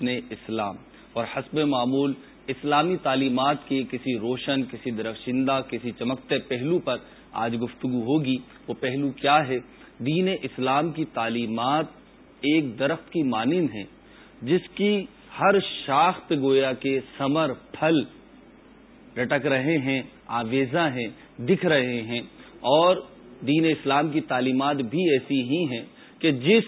حسن اسلام اور حسب معمول اسلامی تعلیمات کی کسی روشن، کسی درخشندہ، کسی چمکتے پہلو پر آج گفتگو ہوگی۔ وہ پہلو کیا ہے؟ دین اسلام کی تعلیمات ایک درخت کی مانند ہیں، جس کی ہر شاخ پہ گویا کے سمر، پھل لٹک رہے ہیں، آویزاں ہیں، دکھ رہے ہیں۔ اور دین اسلام کی تعلیمات بھی ایسی ہی ہیں کہ جس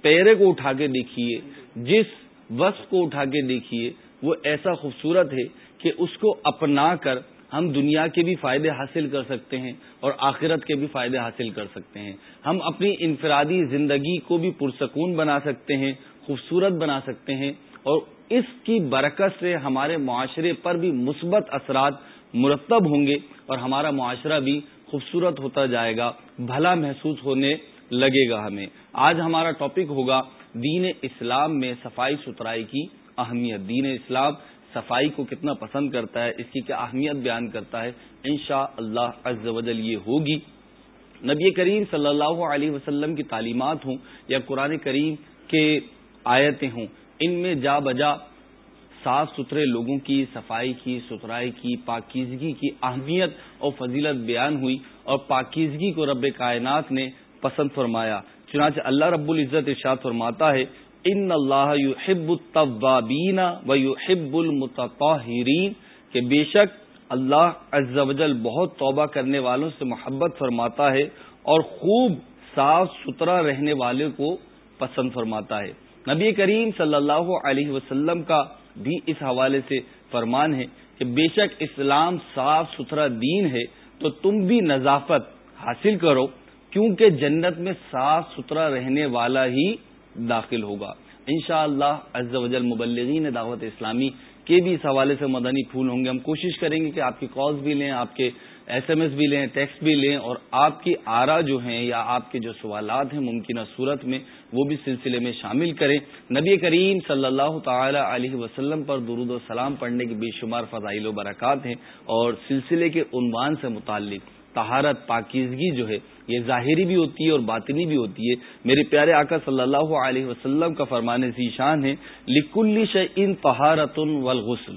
پیرے کو اٹھا کے دیکھیے، جس وصف کو اٹھا کے دیکھیے، وہ ایسا خوبصورت ہے کہ اس کو اپنا کر ہم دنیا کے بھی فائدے حاصل کر سکتے ہیں اور آخرت کے بھی فائدے حاصل کر سکتے ہیں۔ ہم اپنی انفرادی زندگی کو بھی پرسکون بنا سکتے ہیں، خوبصورت بنا سکتے ہیں اور اس کی برکت سے ہمارے معاشرے پر بھی مثبت اثرات مرتب ہوں گے اور ہمارا معاشرہ بھی خوبصورت ہوتا جائے گا، بھلا محسوس ہونے لگے گا ہمیں۔ آج ہمارا ٹاپک ہوگا دین اسلام میں صفائی ستھرائی کی اہمیت۔ دین اسلام صفائی کو کتنا پسند کرتا ہے، اس کی کیا اہمیت بیان کرتا ہے؟ انشاء اللہ عز و جل یہ ہوگی۔ نبی کریم صلی اللہ علیہ وسلم کی تعلیمات ہوں یا قرآن کریم کے آیتیں ہوں، ان میں جا بجا صاف ستھرے لوگوں کی صفائی کی، ستھرائی کی، پاکیزگی کی اہمیت اور فضیلت بیان ہوئی اور پاکیزگی کو رب کائنات نے پسند فرمایا۔ چنانچہ اللہ رب العزت ارشاد فرماتا ہے ان اللہ یحب الطوابین و یحب المتطہرین کہ بے شک اللہ عز و جل بہت توبہ کرنے والوں سے محبت فرماتا ہے اور خوب صاف ستھرا رہنے والے کو پسند فرماتا ہے۔ نبی کریم صلی اللہ علیہ وسلم کا بھی اس حوالے سے فرمان ہے کہ بے شک اسلام صاف ستھرا دین ہے تو تم بھی نظافت حاصل کرو۔ کیونکہ جنت میں صاف ستھرا رہنے والا ہی داخل ہوگا۔ انشاءاللہ شاء اللہ مبلغین دعوت اسلامی کے بھی اس حوالے سے مدنی پھول ہوں گے۔ ہم کوشش کریں گے کہ آپ کی کالز بھی لیں، آپ کے ایس ایم ایس بھی لیں، ٹیکسٹ بھی لیں اور آپ کی آرا جو ہیں یا آپ کے جو سوالات ہیں ممکنہ صورت میں وہ بھی سلسلے میں شامل کریں۔ نبی کریم صلی اللہ تعالی علیہ وسلم پر درود و سلام پڑھنے کے بے شمار فضائل و برکات ہیں اور سلسلے کے عنوان سے متعلق تہارت پاکیزگی جو ہے، یہ ظاہری بھی ہوتی ہے اور باطنی بھی ہوتی ہے۔ میرے پیارے آقا صلی اللہ علیہ وسلم کا فرمانے سی شان ہے لکل ان تہارت والغسل۔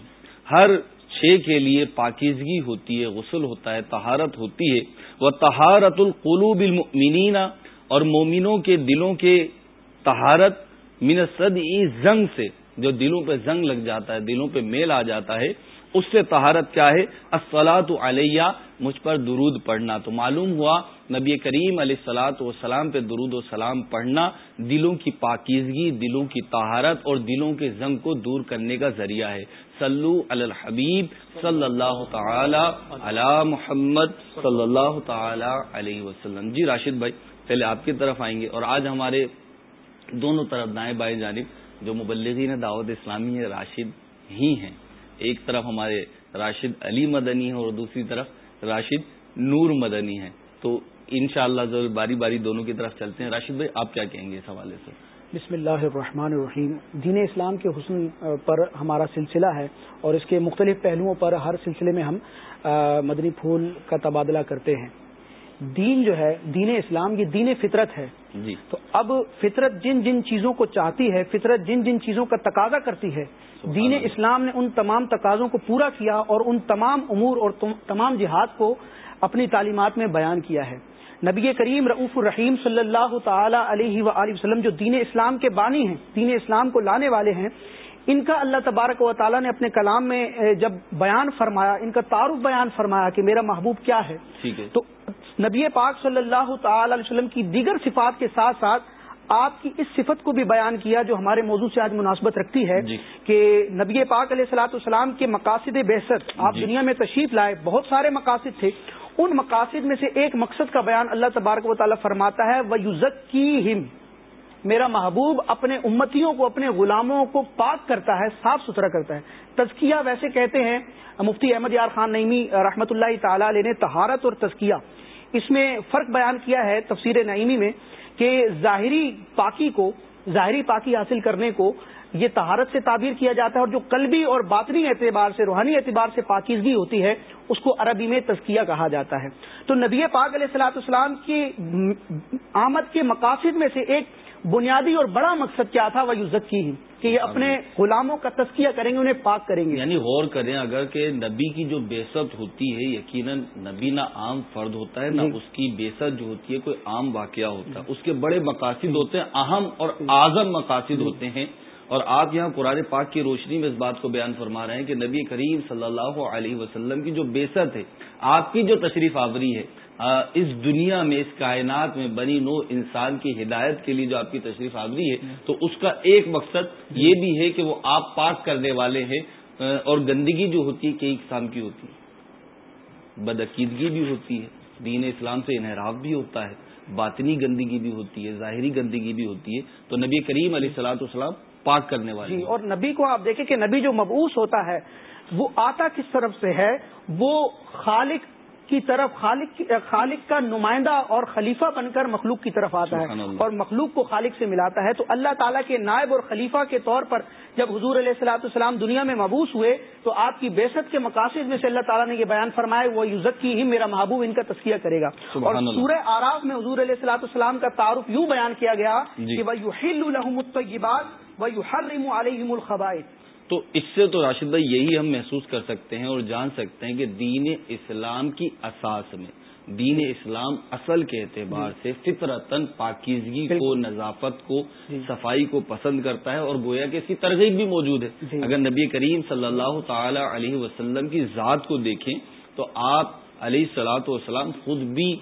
ہر شے کے لیے پاکیزگی ہوتی ہے، غسل ہوتا ہے تہارت ہوتی ہے۔ وہ تہارت القلوب المؤمنین اور مومنوں کے دلوں کے تہارت منصد زنگ سے، جو دلوں پہ زنگ لگ جاتا ہے، دلوں پہ میل آ جاتا ہے۔ اس سے تہارت کیا ہے؟ اسلاط علیہ، مجھ پر درود پڑھنا۔ تو معلوم ہوا نبی کریم علیہ السلاۃ وسلام پہ درود و سلام پڑھنا دلوں کی پاکیزگی، دلوں کی طہارت اور دلوں کے زنگ کو دور کرنے کا ذریعہ ہے۔ سلو الحبیب صلی اللہ تعالی علی محمد صلی اللہ تعالی علیہ وسلم۔ جی راشد بھائی، پہلے آپ کی طرف آئیں گے اور آج ہمارے دونوں طرف دائیں بائیں جانب جو مبلغین دعوت اسلامی ہے راشد ہی ہیں۔ ایک طرف ہمارے راشد علی مدنی ہے اور دوسری طرف راشد نور مدنی ہے تو انشاءاللہ شاء اللہ باری باری دونوں کی طرف چلتے ہیں۔ راشد بھائی، آپ کیا کہیں گے اس حوالے سے؟ بسم اللہ الرحمن الرحیم۔ دین اسلام کے حسن پر ہمارا سلسلہ ہے اور اس کے مختلف پہلوؤں پر ہر سلسلے میں ہم مدنی پھول کا تبادلہ کرتے ہیں۔ دین جو ہے دین اسلام یہ دین فطرت ہے۔ جی۔ تو اب فطرت جن جن چیزوں کو چاہتی ہے فطرت جن جن چیزوں کا تقاضا کرتی ہے دین اسلام نے ان تمام تقاضوں کو پورا کیا اور ان تمام امور اور تمام جہاد کو اپنی تعلیمات میں بیان کیا ہے۔ نبی کریم رعف الرحیم صلی اللہ تعالی علیہ و وسلم جو دین اسلام کے بانی ہیں دین اسلام کو لانے والے ہیں ان کا اللہ تبارک و تعالیٰ نے اپنے کلام میں جب بیان فرمایا ان کا تعارف بیان فرمایا کہ میرا محبوب کیا ہے۔ تو نبی پاک صلی اللہ تعالی علیہ وسلم کی دیگر صفات کے ساتھ ساتھ آپ کی اس صفت کو بھی بیان کیا جو ہمارے موضوع سے آج مناسبت رکھتی ہے جی۔ کہ نبی پاک علیہ السلاۃ السلام کے مقاصد بحثت آپ جی۔ دنیا میں تشریف لائے بہت سارے مقاصد تھے۔ ان مقاصد میں سے ایک مقصد کا بیان اللہ تبارک و تعالیٰ فرماتا ہے وہ یوزک کی میرا محبوب اپنے امتیوں کو اپنے غلاموں کو پاک کرتا ہے صاف ستھرا کرتا ہے۔ تزکیہ ویسے کہتے ہیں مفتی احمد یار خان نعیمی رحمۃ اللہ تعالی علیہ نے تہارت اور تزکیہ۔ اس میں فرق بیان کیا ہے تفسیر نعیمی میں کہ ظاہری پاکی کو، ظاہری پاکی حاصل کرنے کو یہ تہارت سے تعبیر کیا جاتا ہے اور جو قلبی اور باطنی اعتبار سے، روحانی اعتبار سے پاکیزگی ہوتی ہے، اس کو عربی میں تزکیہ کہا جاتا ہے۔ تو نبی پاک علیہ السلاۃ السلام کی آمد کے مقاصد میں سے ایک بنیادی اور بڑا مقصد کیا تھا وہ یوزت کی کہ یہ اپنے غلاموں کا تسکیہ کریں گے انہیں پاک کریں گے۔ یعنی غور کریں اگر کہ نبی کی جو بیست ہوتی ہے یقیناً نبی نہ عام فرد ہوتا ہے نہ جی۔ اس کی بیست جو ہوتی ہے کوئی عام واقعہ ہوتا ہے۔ اس کے بڑے مقاصد ہوتے ہیں اہم اور اعظم مقاصد جی۔ ہوتے ہیں۔ اور آپ یہاں قرآن پاک کی روشنی میں اس بات کو بیان فرما رہے ہیں کہ نبی کریم صلی اللہ علیہ وسلم کی جو بیست ہے آپ کی جو تشریف آوری ہے اس دنیا میں اس کائنات میں بنی نو انسان کی ہدایت کے لیے جو آپ کی تشریف آوری ہے تو اس کا ایک مقصد یہ بھی ہے کہ وہ آپ پاک کرنے والے ہیں اور گندگی جو ہوتی ہے کئی قسم کی ہوتی ہے۔ بدعقیدگی بھی ہوتی ہے دین اسلام سے انحراف بھی ہوتا ہے باطنی گندگی بھی ہوتی ہے ظاہری گندگی بھی ہوتی ہے۔ تو نبی کریم علیہ السلاۃ والسلام پاک کرنے والے جی اور نبی کو آپ دیکھیں کہ نبی جو مبعوث ہوتا ہے وہ آتا کس طرف سے ہے؟ وہ خالق کی طرف خالق خالق کا نمائندہ اور خلیفہ بن کر مخلوق کی طرف آتا ہے اور مخلوق کو خالق سے ملاتا ہے تو اللہ تعالیٰ کے نائب اور خلیفہ کے طور پر جب حضور علیہ السلاۃ السلام دنیا میں مبوس ہوئے تو آپ کی بیست کے مقاصد میں سے اللہ تعالیٰ نے یہ بیان فرمایا وہ یوزت کی ہی میرا محبوب ان کا تسکیہ کرے گا. اور سورہ آراف میں حضور علیہ السلاۃ السلام کا تعارف یوں بیان کیا گیا جی۔ کہ وہ یو ہل وہ یو ہر علیہم الخبائے تو اس سے تو راشد بھائی یہی ہم محسوس کر سکتے ہیں اور جان سکتے ہیں کہ دین اسلام کی اساس میں دین اسلام اصل کے اعتبار جی۔ سے فطرتن پاکیزگی کو نظافت کو جی۔ صفائی کو پسند کرتا ہے اور گویا کہ اس کی ترغیب بھی موجود ہے جی۔ اگر نبی کریم صلی اللہ تعالی علیہ وسلم کی ذات کو دیکھیں تو آپ علیہ سلاۃ والسلام خود بھی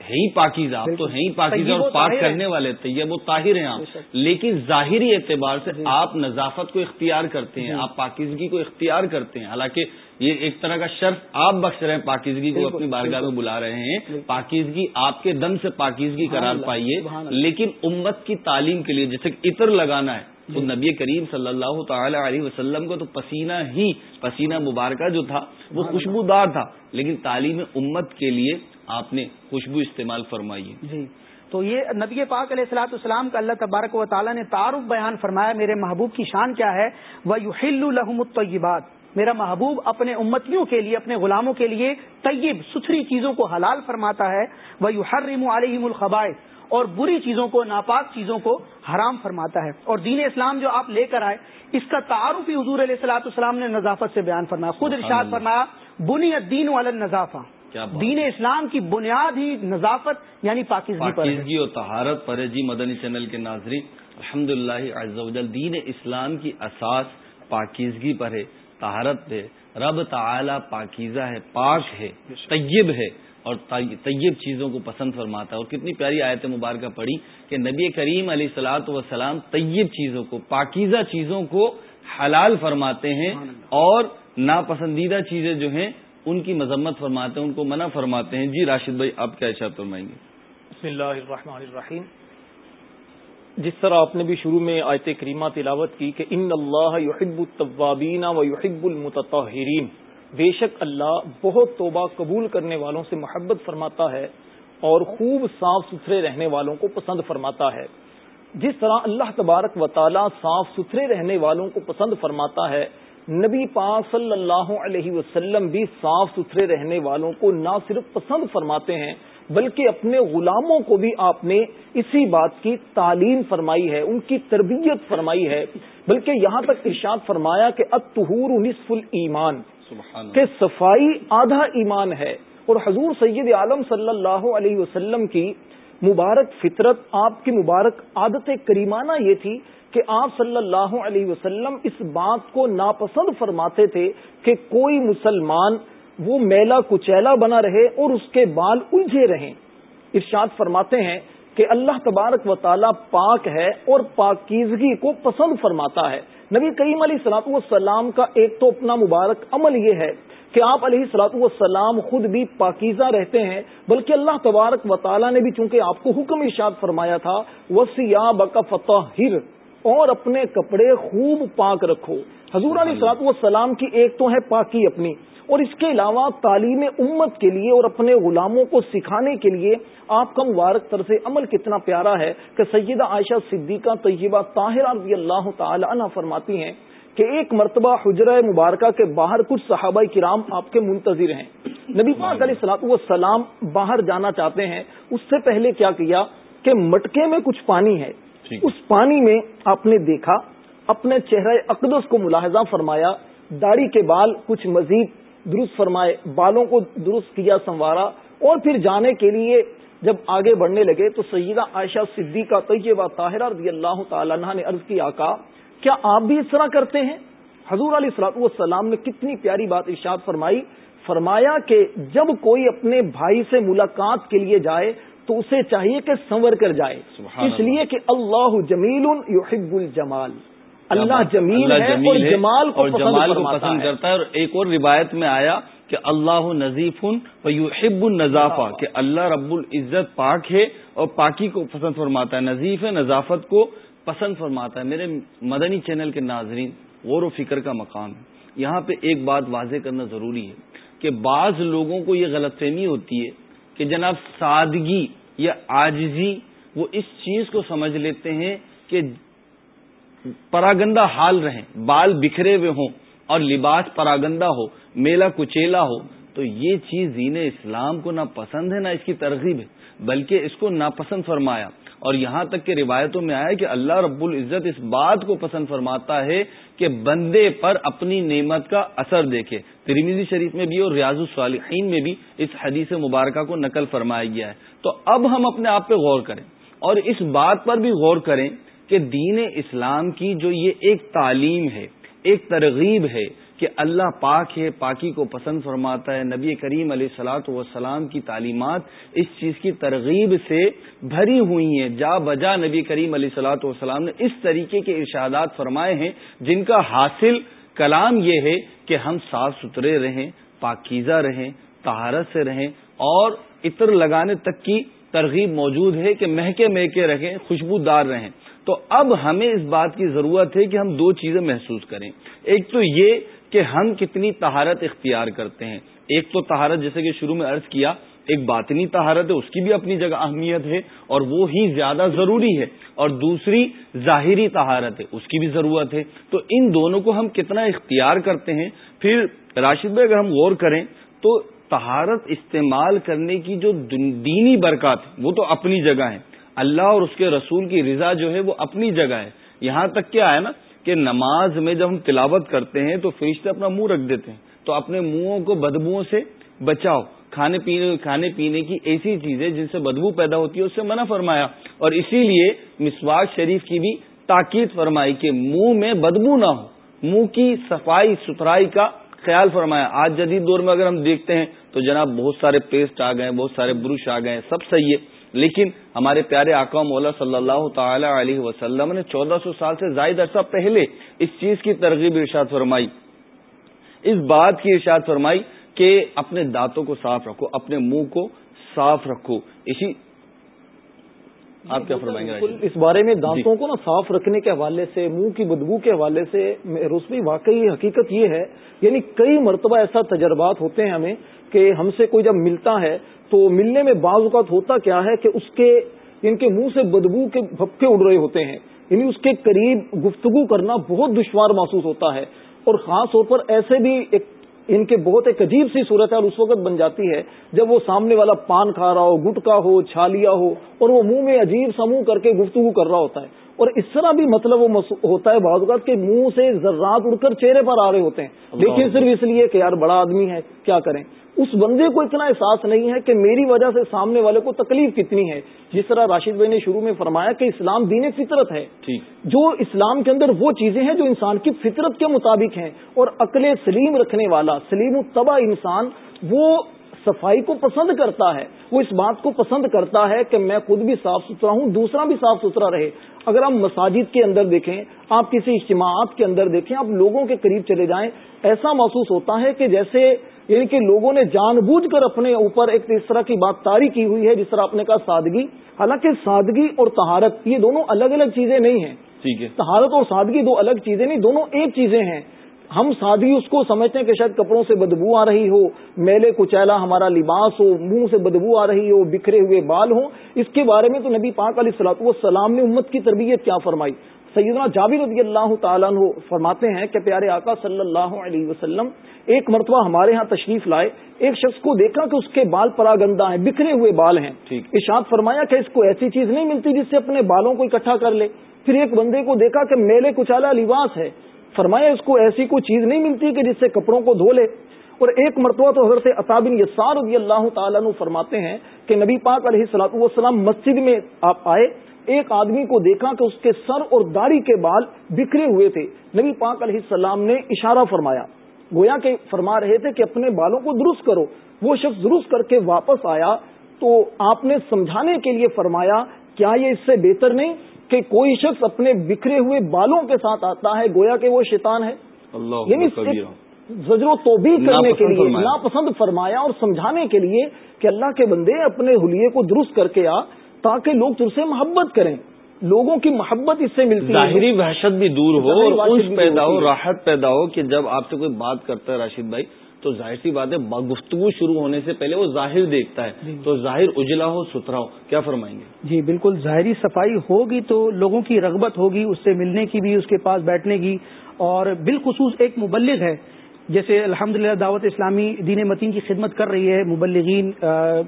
ہے ہی پاکیزہ آپ تو ہے ہی پاکیزہ اور پاک کرنے والے طیب وہ طاہر ہیں آپ۔ لیکن ظاہری اعتبار سے جی۔ آپ نظافت کو اختیار کرتے ہیں جی۔ آپ پاکیزگی کو اختیار کرتے ہیں۔ حالانکہ یہ ایک طرح کا شرف آپ بخش رہے ہیں پاکیزگی کو اپنی بارگاہ میں بلا رہے ہیں۔ پاکیزگی آپ کے دم سے پاکیزگی قرار پائیے۔ لیکن امت کی تعلیم کے لیے جیسے عطر لگانا ہے تو جی۔ نبی کریم صلی اللہ تعالی علیہ وسلم کو تو پسینہ ہی پسینہ مبارکہ جو تھا وہ خوشبودار تھا۔ لیکن تعلیم امت کے لیے آپ نے خوشبو استعمال فرمائی جی۔ تو یہ نبی پاک علیہ السلاۃ السلام کا اللہ تبارک و تعالیٰ نے تعارف بیان فرمایا میرے محبوب کی شان کیا ہے؟ وہ یو الحم الطیبات میرا محبوب اپنے امتیوں کے لیے اپنے غلاموں کے لیے طیب ستھری چیزوں کو حلال فرماتا ہے۔ وہ یو ہر ریم اور بری چیزوں کو ناپاک چیزوں کو حرام فرماتا ہے۔ اور دین اسلام جو آپ لے کر آئے اس کا تعارف ہی حضور علیہ السلاۃ السلام نے نظافت سے بیان فرمایا۔ خود ارشاد فرمایا بنی دین والا نظافہ دین اسلام کی بنیاد ہی نظافت یعنی پاکستانی پاکیزگی اور تہارت پر جی مدنی چینل کے ناظرین الحمد للہ دین اسلام کی اساس پاکیزگی پر ہے تہارت ہے۔ رب تعالی پاکیزہ ہے پاک ہے طیب ہے اور طیب چیزوں کو پسند فرماتا ہے۔ اور کتنی پیاری آیت مبارکہ پڑی کہ نبی کریم علیہ السلاۃ وسلام طیب چیزوں کو پاکیزہ چیزوں کو حلال فرماتے ہیں اور ناپسندیدہ چیزیں جو ہیں ان کی مذمت فرماتے ہیں، ان کو منع فرماتے ہیں۔ جی راشد بھائی، آپ کیا اشار فرمائیں گے؟ بسم اللہ الرحمن الرحیم۔ جس طرح آپ نے بھی شروع میں آیت کریمہ تلاوت کی کہ ان اللہ یحب الطوابین و یحب المتطہرین۔ بے شک اللہ بہت توبہ قبول کرنے والوں سے محبت فرماتا ہے اور خوب صاف ستھرے رہنے والوں کو پسند فرماتا ہے۔ جس طرح اللہ تبارک و تعالی صاف ستھرے رہنے والوں کو پسند فرماتا ہے نبی پاک صلی اللہ علیہ وسلم بھی صاف ستھرے رہنے والوں کو نہ صرف پسند فرماتے ہیں بلکہ اپنے غلاموں کو بھی آپ نے اسی بات کی تعلیم فرمائی ہے ان کی تربیت فرمائی ہے۔ بلکہ یہاں تک ارشاد فرمایا کہ اتہور نصف المان کہ صفائی آدھا ایمان ہے۔ اور حضور سید عالم صلی اللہ علیہ وسلم کی مبارک فطرت آپ کی مبارک عادت کریمانہ یہ تھی کہ آپ صلی اللہ علیہ وسلم اس بات کو ناپسند فرماتے تھے کہ کوئی مسلمان وہ میلا کچیلا بنا رہے اور اس کے بال الجھے رہیں۔ ارشاد فرماتے ہیں کہ اللہ تبارک و تعالی پاک ہے اور پاکیزگی کو پسند فرماتا ہے۔ نبی کریم علیہ سلاط والسلام کا ایک تو اپنا مبارک عمل یہ ہے کہ آپ علیہ سلاط والسلام خود بھی پاکیزہ رہتے ہیں، بلکہ اللہ تبارک و تعالیٰ نے بھی چونکہ آپ کو حکم ارشاد فرمایا تھا وسیع بک فتح اور اپنے کپڑے خوب پاک رکھو۔ حضور علیہ سلاط والسلام کی ایک تو ہے پاکی اپنی، اور اس کے علاوہ تعلیم امت کے لیے اور اپنے غلاموں کو سکھانے کے لیے آپ کا مبارک طرز عمل کتنا پیارا ہے کہ سیدہ عائشہ صدیقہ طیبہ طاہرہ رضی اللہ تعالی عنہ فرماتی ہیں کہ ایک مرتبہ حجرہ مبارکہ کے باہر کچھ صحابہ کرام آپ کے منتظر ہیں۔ نبی پاک علیہ سلاط والسلام باہر جانا چاہتے ہیں۔ اس سے پہلے کیا کیا کہ مٹکے میں کچھ پانی ہے۔ اس پانی میں آپ نے دیکھا، اپنے چہرہ اقدس کو ملاحظہ فرمایا، داڑھی کے بال کچھ مزید درست فرمائے، بالوں کو درست کیا، سنوارا، اور پھر جانے کے لیے جب آگے بڑھنے لگے تو سیدہ عائشہ صدیقہ طیبہ طاہرہ رضی اللہ تعالیٰ نے عرض کی آقا، کیا آپ بھی اس طرح کرتے ہیں؟ حضور علیہ السلاط والسلام نے کتنی پیاری بات ارشاد فرمائی، فرمایا کہ جب کوئی اپنے بھائی سے ملاقات کے لیے جائے تو اسے چاہیے کہ سنور کر جائے۔ اس لیے کہ اللہ جمیل یحب الجمال۔ اللہ جمیل ہے اور جمال کو پسند کرتا ہے۔ اور ایک اور روایت میں آیا کہ اللہ نظیف یحب النظافہ کہ اللہ رب العزت پاک ہے اور پاکی کو پسند فرماتا ہے۔ نظیف نظافت کو پسند فرماتا ہے۔ میرے مدنی چینل کے ناظرین غور و فکر کا مقام ہے۔ یہاں پہ ایک بات واضح کرنا ضروری ہے کہ بعض لوگوں کو یہ غلط فہمی ہوتی ہے۔ کہ جناب سادگی یا آجزی وہ اس چیز کو سمجھ لیتے ہیں کہ پراگندہ حال رہیں، بال بکھرے ہوئے ہوں اور لباس پراگندہ ہو میلا کچیلا ہو، تو یہ چیز دین اسلام کو نہ پسند ہے، نہ اس کی ترغیب ہے، بلکہ اس کو ناپسند فرمایا۔ اور یہاں تک کہ روایتوں میں آیا کہ اللہ رب العزت اس بات کو پسند فرماتا ہے کہ بندے پر اپنی نعمت کا اثر دیکھے۔ ترمیزی شریف میں بھی اور ریاض الصالحین میں بھی اس حدیث مبارکہ کو نقل فرمایا گیا ہے۔ تو اب ہم اپنے آپ پہ غور کریں اور اس بات پر بھی غور کریں کہ دین اسلام کی جو یہ ایک تعلیم ہے، ایک ترغیب ہے کہ اللہ پاک ہے، پاکی کو پسند فرماتا ہے، نبی کریم علیہ سلاۃ وسلام کی تعلیمات اس چیز کی ترغیب سے بھری ہوئی ہیں۔ جا بجا نبی کریم علیہ سلاۃ وسلام نے اس طریقے کے ارشادات فرمائے ہیں، جن کا حاصل کلام یہ ہے کہ ہم صاف ستھرے رہیں، پاکیزہ رہیں تہارت سے رہیں اور عطر لگانے تک کی ترغیب موجود ہے کہ مہکے مہکے رہیں، خوشبودار رہیں۔ تو اب ہمیں اس بات کی ضرورت ہے کہ ہم دو چیزیں محسوس کریں۔ ایک تو یہ کہ ہم کتنی تہارت اختیار کرتے ہیں۔ ایک تو تہارت جیسے کہ شروع میں عرض کیا، ایک باطنی تہارت ہے، اس کی بھی اپنی جگہ اہمیت ہے اور وہ ہی زیادہ ضروری ہے۔ اور دوسری ظاہری تہارت ہے، اس کی بھی ضرورت ہے۔ تو ان دونوں کو ہم کتنا اختیار کرتے ہیں؟ پھر راشد بھائی، اگر ہم غور کریں تو تہارت استعمال کرنے کی جو دینی برکات وہ تو اپنی جگہ ہے۔ اللہ اور اس کے رسول کی رضا جو ہے، وہ اپنی جگہ ہے۔ یہاں تک کیا ہے نا کہ نماز میں جب ہم تلاوت کرتے ہیں تو فرشتے اپنا منہ رکھ دیتے ہیں۔ تو اپنے منہوں کو بدبوؤں سے بچاؤ۔ کھانے پینے کھانے پینے کی ایسی چیزیں جن سے بدبو پیدا ہوتی ہے، اس سے منع فرمایا۔ اور اسی لیے مسواک شریف کی بھی تاکید فرمائی کہ منہ میں بدبو نہ ہو۔ منہ کی صفائی، ستھرائی کا خیال فرمایا۔ آج جدید دور میں اگر ہم دیکھتے ہیں تو جناب بہت سارے پیسٹ آ گئے، بہت سارے برش آ گئے، سب صحیح ہے۔ لیکن ہمارے پیارے آقا مولا صلی اللہ تعالی علیہ وسلم نے چودہ سو سال سے زائد عرصہ پہلے اس چیز کی ترغیب ارشاد فرمائی۔ اس بات کی ارشاد فرمائی کہ اپنے دانتوں کو صاف رکھو اپنے منہ کو صاف رکھو۔ اسی آپ کیا فرمائیں گے اس بارے میں دانتوں کو نا صاف رکھنے کے حوالے سے منہ کی بدبو کے حوالے سے روسوی واقعی حقیقت یہ ہے یعنی کئی مرتبہ ایسا تجربات ہوتے ہیں ہمیں کہ ہم سے کوئی جب ملتا ہے تو ملنے میں بعض اوقات ہوتا کیا ہے کہ اس کے یعنی ان کے منہ سے بدبو کے بھپکے اڑ رہے ہوتے ہیں۔ یعنی اس کے قریب گفتگو کرنا بہت دشوار محسوس ہوتا ہے۔ اور خاص طور پر ایسے بھی ایک ان کے بہت ایک عجیب سی صورت ہے اور اس وقت بن جاتی ہے جب وہ سامنے والا پان کھا رہا ہو، گٹکا ہو، چھالیا ہو اور وہ منہ میں عجیب سموہ کر کے گفتگو کر رہا ہوتا ہے۔ اور اس طرح بھی مطلب وہ ہوتا ہے بعض اوقات کے منہ سے ذرات اڑ کر چہرے پر آ رہے ہوتے ہیں۔ لیکن صرف اس لیے کہ یار بڑا آدمی ہے کیا کریں؟ اس بندے کو اتنا احساس نہیں ہے کہ میری وجہ سے سامنے والے کو تکلیف کتنی ہے۔ جس طرح راشد بھائی نے شروع میں فرمایا کہ اسلام دین فطرت ہے۔ جو اسلام کے اندر وہ چیزیں ہیں جو انسان کی فطرت کے مطابق ہیں اور عقل سلیم رکھنے والا سلیم الطبع انسان وہ صفائی کو پسند کرتا ہے۔ وہ اس بات کو پسند کرتا ہے کہ میں خود بھی صاف ستھرا ہوں دوسرا بھی صاف ستھرا رہے۔ اگر آپ مساجد کے اندر دیکھیں آپ کسی اجتماعات کے اندر دیکھیں آپ لوگوں کے قریب چلے جائیں ایسا محسوس ہوتا ہے کہ جیسے یعنی کہ لوگوں نے جان بوجھ کر اپنے اوپر ایک اس طرح کی بات تاری کی ہوئی ہے جس طرح آپ نے کہا سادگی۔ حالانکہ سادگی اور تہارت یہ دونوں الگ الگ چیزیں نہیں ہیں۔ تہارت اور سادگی دو الگ چیزیں نہیں دونوں ایک چیزیں ہیں۔ ہم سادگی اس کو سمجھتے ہیں کہ شاید کپڑوں سے بدبو آ رہی ہو میلے کچیلا ہمارا لباس ہو منہ سے بدبو آ رہی ہو بکھرے ہوئے بال ہوں۔ اس کے بارے میں تو نبی پاک علیہ السلاط والسلام نے امت کی تربیت کیا فرمائی۔ سیدنا جابر رضی اللہ تعالیٰ عنہ فرماتے ہیں کہ پیارے آقا صلی اللہ علیہ وسلم ایک مرتبہ ہمارے ہاں تشریف لائے۔ ایک شخص کو دیکھا کہ اس کے بال پراگندہ ہیں بکھرے ہوئے بال ہیں۔ اشاد فرمایا کہ اس کو ایسی چیز نہیں ملتی جس سے اپنے بالوں کو اکٹھا کر لے۔ پھر ایک بندے کو دیکھا کہ میلے کچالا لباس ہے۔ فرمایا اس کو ایسی کوئی چیز نہیں ملتی کہ جس سے کپڑوں کو دھو لے۔ اور ایک مرتبہ تو حضرت اطابن یسار رضی اللہ تعالیٰ فرماتے ہیں کہ نبی پاک علیہ السلاط والسلام مسجد میں آپ آئے، ایک آدمی کو دیکھا کہ اس کے سر اور داڑھی کے بال بکھرے ہوئے تھے۔ نبی پاک علیہ السلام نے اشارہ فرمایا۔ گویا کہ فرما رہے تھے کہ اپنے بالوں کو درست کرو۔ وہ شخص درست کر کے واپس آیا تو آپ نے سمجھانے کے لیے فرمایا، کیا یہ اس سے بہتر نہیں؟ کہ کوئی شخص اپنے بکھرے ہوئے بالوں کے ساتھ آتا ہے گویا کہ وہ شیطان ہے۔ اللہ یعنی زجر و توبیق کرنے کے لیے ناپسند فرمایا اور سمجھانے کے لیے کہ اللہ کے بندے اپنے حلیے کو درست کر کے آ تاکہ لوگ تر سے محبت کریں۔ لوگوں کی محبت اس سے ملتی ظاہری وحشت بھی دور ہو اور پیدا ہو راحت پیدا ہو کہ جب آپ سے کوئی بات کرتا ہے راشد بھائی تو ظاہر سی بات ہے گفتگو شروع ہونے سے پہلے وہ ظاہر دیکھتا ہے۔ جی۔ تو ظاہر اجلا ہو ستھرا ہو کیا فرمائیں گے؟ جی بالکل۔ ظاہری صفائی ہوگی تو لوگوں کی رغبت ہوگی اس سے ملنے کی بھی اس کے پاس بیٹھنے کی۔ اور بالخصوص ایک مبلغ ہے جیسے الحمد دعوت اسلامی دین متین کی خدمت کر رہی ہے مبلغین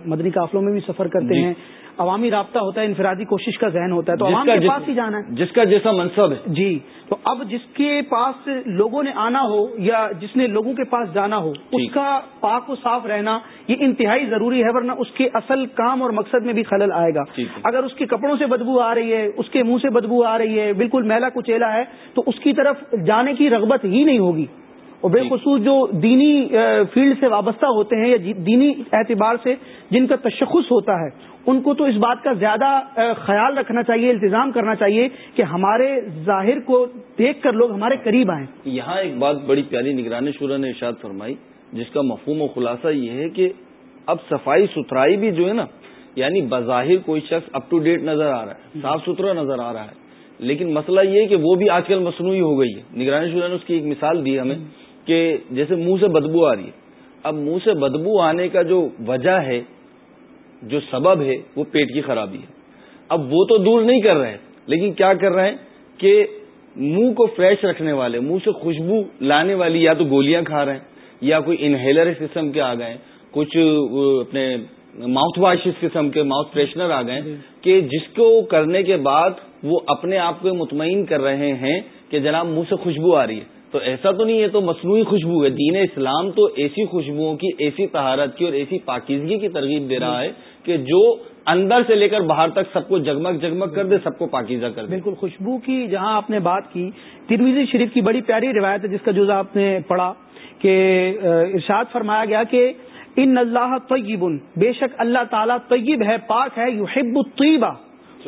مدنی قافلوں میں بھی سفر کرتے ہیں۔ عوامی رابطہ ہوتا ہے انفرادی کوشش کا ذہن ہوتا ہے تو عوام کے پاس ہی جانا ہے۔ جس کا جیسا منصب ہے۔ جی تو اب جس کے پاس لوگوں نے آنا ہو یا جس نے لوگوں کے پاس جانا ہو اس کا پاک و صاف رہنا یہ انتہائی ضروری ہے ورنہ اس کے اصل کام اور مقصد میں بھی خلل آئے گا۔ اگر اس کے کپڑوں سے بدبو آ رہی ہے اس کے منہ سے بدبو آ رہی ہے بالکل میلا کچیلا ہے تو اس کی طرف جانے کی رغبت ہی نہیں ہوگی۔ اور بالخصوص جو دینی فیلڈ سے وابستہ ہوتے ہیں یا دینی اعتبار سے جن کا تشخص ہوتا ہے ان کو تو اس بات کا زیادہ خیال رکھنا چاہیے التظام کرنا چاہیے کہ ہمارے ظاہر کو دیکھ کر لوگ ہمارے قریب آئیں۔ یہاں ایک بات بڑی پیاری نگرانی شورا نے ارشاد فرمائی جس کا مفہوم و خلاصہ یہ ہے کہ اب صفائی ستھرائی بھی جو ہے نا یعنی بظاہر کوئی شخص اپ ٹو ڈیٹ نظر آ رہا ہے صاف ستھرا نظر آ رہا ہے لیکن مسئلہ یہ ہے کہ وہ بھی آج کل مصنوعی ہو گئی ہے۔ نگرانی شورا نے اس کی ایک مثال دی ہمیں کہ جیسے منہ سے بدبو آ رہی ہے۔ اب منہ سے بدبو آنے کا جو وجہ ہے جو سبب ہے وہ پیٹ کی خرابی ہے۔ اب وہ تو دور نہیں کر رہے لیکن کیا کر رہے ہیں کہ منہ کو فریش رکھنے والے، منہ سے خوشبو لانے والی یا تو گولیاں کھا رہے ہیں، یا کوئی انہیلر اس قسم کے آ گئے کچھ اپنے ماؤتھ واش اس قسم کے ماؤتھ فریشنر آ گئے کہ جس کو کرنے کے بعد وہ اپنے آپ کو مطمئن کر رہے ہیں کہ جناب منہ سے خوشبو آ رہی ہے۔ تو ایسا تو نہیں ہے، تو مصنوعی خوشبو ہے۔ دین اسلام تو ایسی خوشبوؤں کی، ایسی طہارت کی اور ایسی پاکیزگی کی ترغیب دے رہا ہے کہ جو اندر سے لے کر باہر تک سب کو جگمگ جگمگ کر دے، سب کو پاکیزہ کر دے۔ بالکل، خوشبو کی جہاں آپ نے بات کی ترمیزی شریف کی بڑی پیاری روایت ہے، جس کا جزا آپ نے پڑھا کہ ارشاد فرمایا گیا کہ، ان اللہ طیب بے شک اللہ تعالیٰ طیب ہے، پاک ہے، یحب الطیبہ۔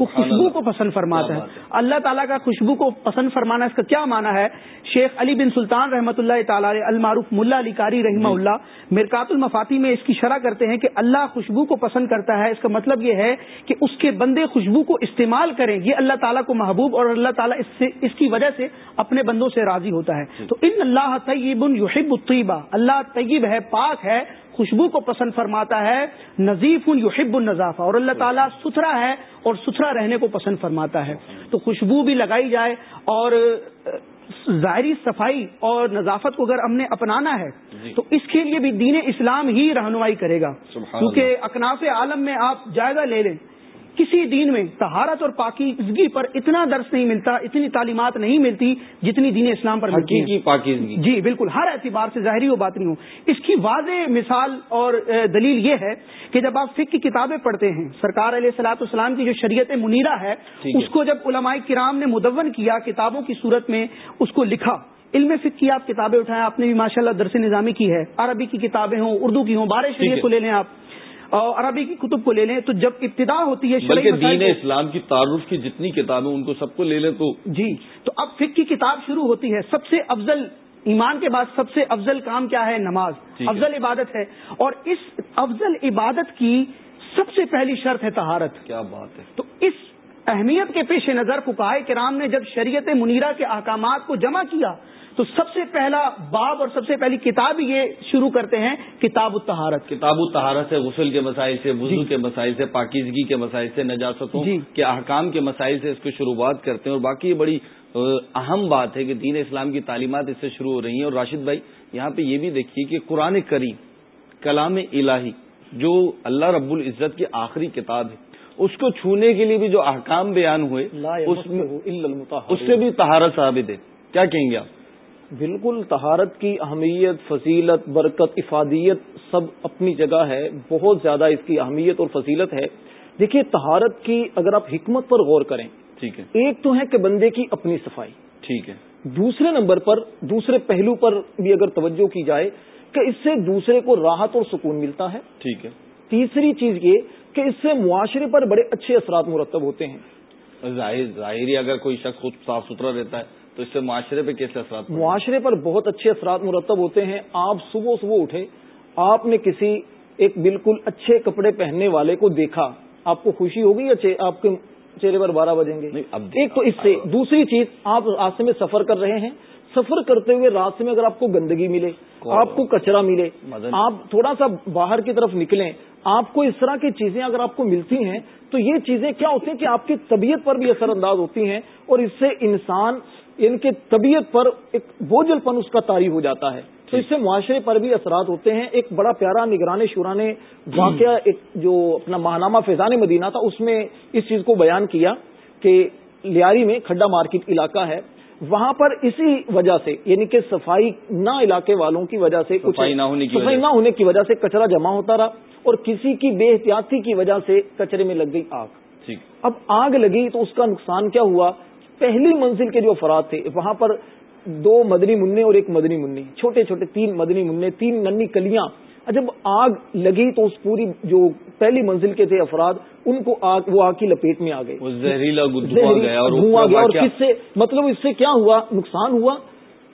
وہ خوشبو کو پسند فرماتا ہے. اللہ تعالیٰ کا خوشبو کو پسند فرمانا اس کا کیا مانا ہے؟ شیخ علی بن سلطان رحمۃ اللہ تعالی المعروف ملا علی کاری رحمہ جی۔ اللہ مرکات المفاتی میں اس کی شرح کرتے ہیں کہ اللہ خوشبو کو پسند کرتا ہے اس کا مطلب یہ ہے کہ اس کے بندے خوشبو کو استعمال کریں یہ اللہ تعالیٰ کو محبوب اور اللہ تعالیٰ اس سے اس کی وجہ سے اپنے بندوں سے راضی ہوتا ہے۔ جی۔ تو ان اللہ طیب یحب الطیبہ اللہ طیب ہے پاک ہے خوشبو کو پسند فرماتا ہے نظیف یحب النظافہ اور اللہ تعالیٰ ستھرا ہے اور ستھرا رہنے کو پسند فرماتا ہے۔ تو خوشبو بھی لگائی جائے اور ظاہری صفائی اور نظافت کو اگر ہم نے اپنانا ہے جی۔ تو اس کے لیے بھی دین اسلام ہی رہنمائی کرے گا۔ کیونکہ اکناف عالم میں آپ جائزہ لے لیں۔ کسی دین میں تہارت اور پاکیزگی پر اتنا درس نہیں ملتا اتنی تعلیمات نہیں ملتی جتنی دین اسلام پر ملتی ہے۔ پاکیزگی۔ جی بالکل ہر اعتبار سے ظاہری و بات نہیں ہو۔ اس کی واضح مثال اور دلیل یہ ہے کہ جب آپ فک کی کتابیں پڑھتے ہیں سرکار علیہ سلاۃ السلام کی جو شریعت منیرہ ہے اس کو جب علماء کرام نے مدون کیا کتابوں کی صورت میں اس کو لکھا علم فک کی آپ کتابیں اٹھائیں آپ نے بھی ماشاء اللہ درس نظامی کی ہے عربی کی کتابیں ہوں اردو کی ہوں شریعت کو لے لیں آپ۔ عربی کی کتب کو لے لیں تو جب ابتدا ہوتی ہے بلکہ دین اسلام کی تعارف کی جتنی کتابیں ان کو سب کو لے لیں تو جی تو اب فک کی کتاب شروع ہوتی ہے۔ سب سے افضل ایمان کے بعد سب سے افضل کام کیا ہے؟ نماز۔ افضل عبادت ہے۔ اور اس افضل عبادت کی سب سے پہلی شرط ہے تہارت کیا بات ہے۔ تو اس اہمیت کے پیش نظر فکائے کرام نے جب شریعت منیرا کے احکامات کو جمع کیا تو سب سے پہلا باب اور سب سے پہلی کتاب یہ شروع کرتے ہیں کتاب التہارت کتاب التہارت سے غسل کے مسائل سے وضو جی کے مسائل سے پاکیزگی کے مسائل سے نجاستوں جی. کے احکام کے مسائل سے اس کی شروعات کرتے ہیں اور باقی یہ بڑی اہم بات ہے کہ دین اسلام کی تعلیمات اس سے شروع ہو رہی ہیں اور راشد بھائی یہاں پہ یہ بھی دیکھیے کہ قرآن کریم کلام الہی جو اللہ رب العزت کی آخری کتاب ہے اس کو چھونے کے لیے بھی جو احکام بیان ہوئے اس سے بھی تہارت ثابت ہے۔ کیا کہیں گے آپ؟ بالکل تہارت کی اہمیت فضیلت برکت افادیت سب اپنی جگہ ہے بہت زیادہ اس کی اہمیت اور فضیلت ہے۔ دیکھیے تہارت کی اگر آپ حکمت پر غور کریں ٹھیک ہے۔ ایک تو ہے کہ بندے کی اپنی صفائی۔ ٹھیک ہے۔ دوسرے نمبر پر دوسرے پہلو پر بھی اگر توجہ کی جائے کہ اس سے دوسرے کو راحت اور سکون ملتا ہے۔ ٹھیک ہے۔ تیسری چیز یہ کہ اس سے معاشرے پر بڑے اچھے اثرات مرتب ہوتے ہیں۔ ظاہری اگر کوئی شخص خود صاف ستھرا رہتا ہے تو اس سے معاشرے پہ کیسے اثرات معاشرے پر بہت اچھے اثرات مرتب ہوتے ہیں۔ آپ صبح صبح اٹھے آپ نے کسی ایک بالکل اچھے کپڑے پہننے والے کو دیکھا آپ کو خوشی ہوگی یا آپ کے چہرے پر بارہ بجیں گے؟ ایک تو اس سے دوسری چیز آپ راستے میں سفر کر رہے ہیں۔ سفر کرتے ہوئے راستے میں اگر آپ کو گندگی ملے آپ کو کچرا ملے آپ تھوڑا سا باہر کی طرف نکلیں آپ کو اس طرح کی چیزیں اگر آپ کو ملتی ہیں تو یہ چیزیں کیا ہوتی ہیں کہ آپ کی طبیعت پر بھی اثر انداز ہوتی ہیں اور اس سے انسان ان کے طبیعت پر ایک بوجھل پن اس کا تاری ہو جاتا ہے۔ تو اس سے معاشرے پر بھی اثرات ہوتے ہیں۔ ایک بڑا پیارا نگران شورا نے واقعہ ایک جو اپنا ماہنامہ فیضان مدینہ تھا اس میں اس چیز کو بیان کیا کہ لیاری میں کھڈا مارکیٹ علاقہ ہے۔ وہاں پر اسی وجہ سے یعنی کہ صفائی نہ علاقے والوں کی وجہ سے صفائی نہ ہونے کی وجہ سے۔ کچرا جمع ہوتا رہا اور کسی کی بے احتیاطی کی وجہ سے کچرے میں لگ گئی آگ۔ اب آگ لگی تو اس کا نقصان کیا ہوا؟ پہلی منزل کے جو افراد تھے وہاں پر دو مدنی منع اور ایک مدنی منی چھوٹے چھوٹے تین مدنی منع تین ننی کلیاں۔ جب آگ لگی تو اس پوری جو پہلی منزل کے تھے افراد ان کو آگ وہ آگ کی لپیٹ میں آ گئے۔ زہریلا گیا اور کس سے؟ مطلب اس سے کیا ہوا؟ نقصان ہوا؟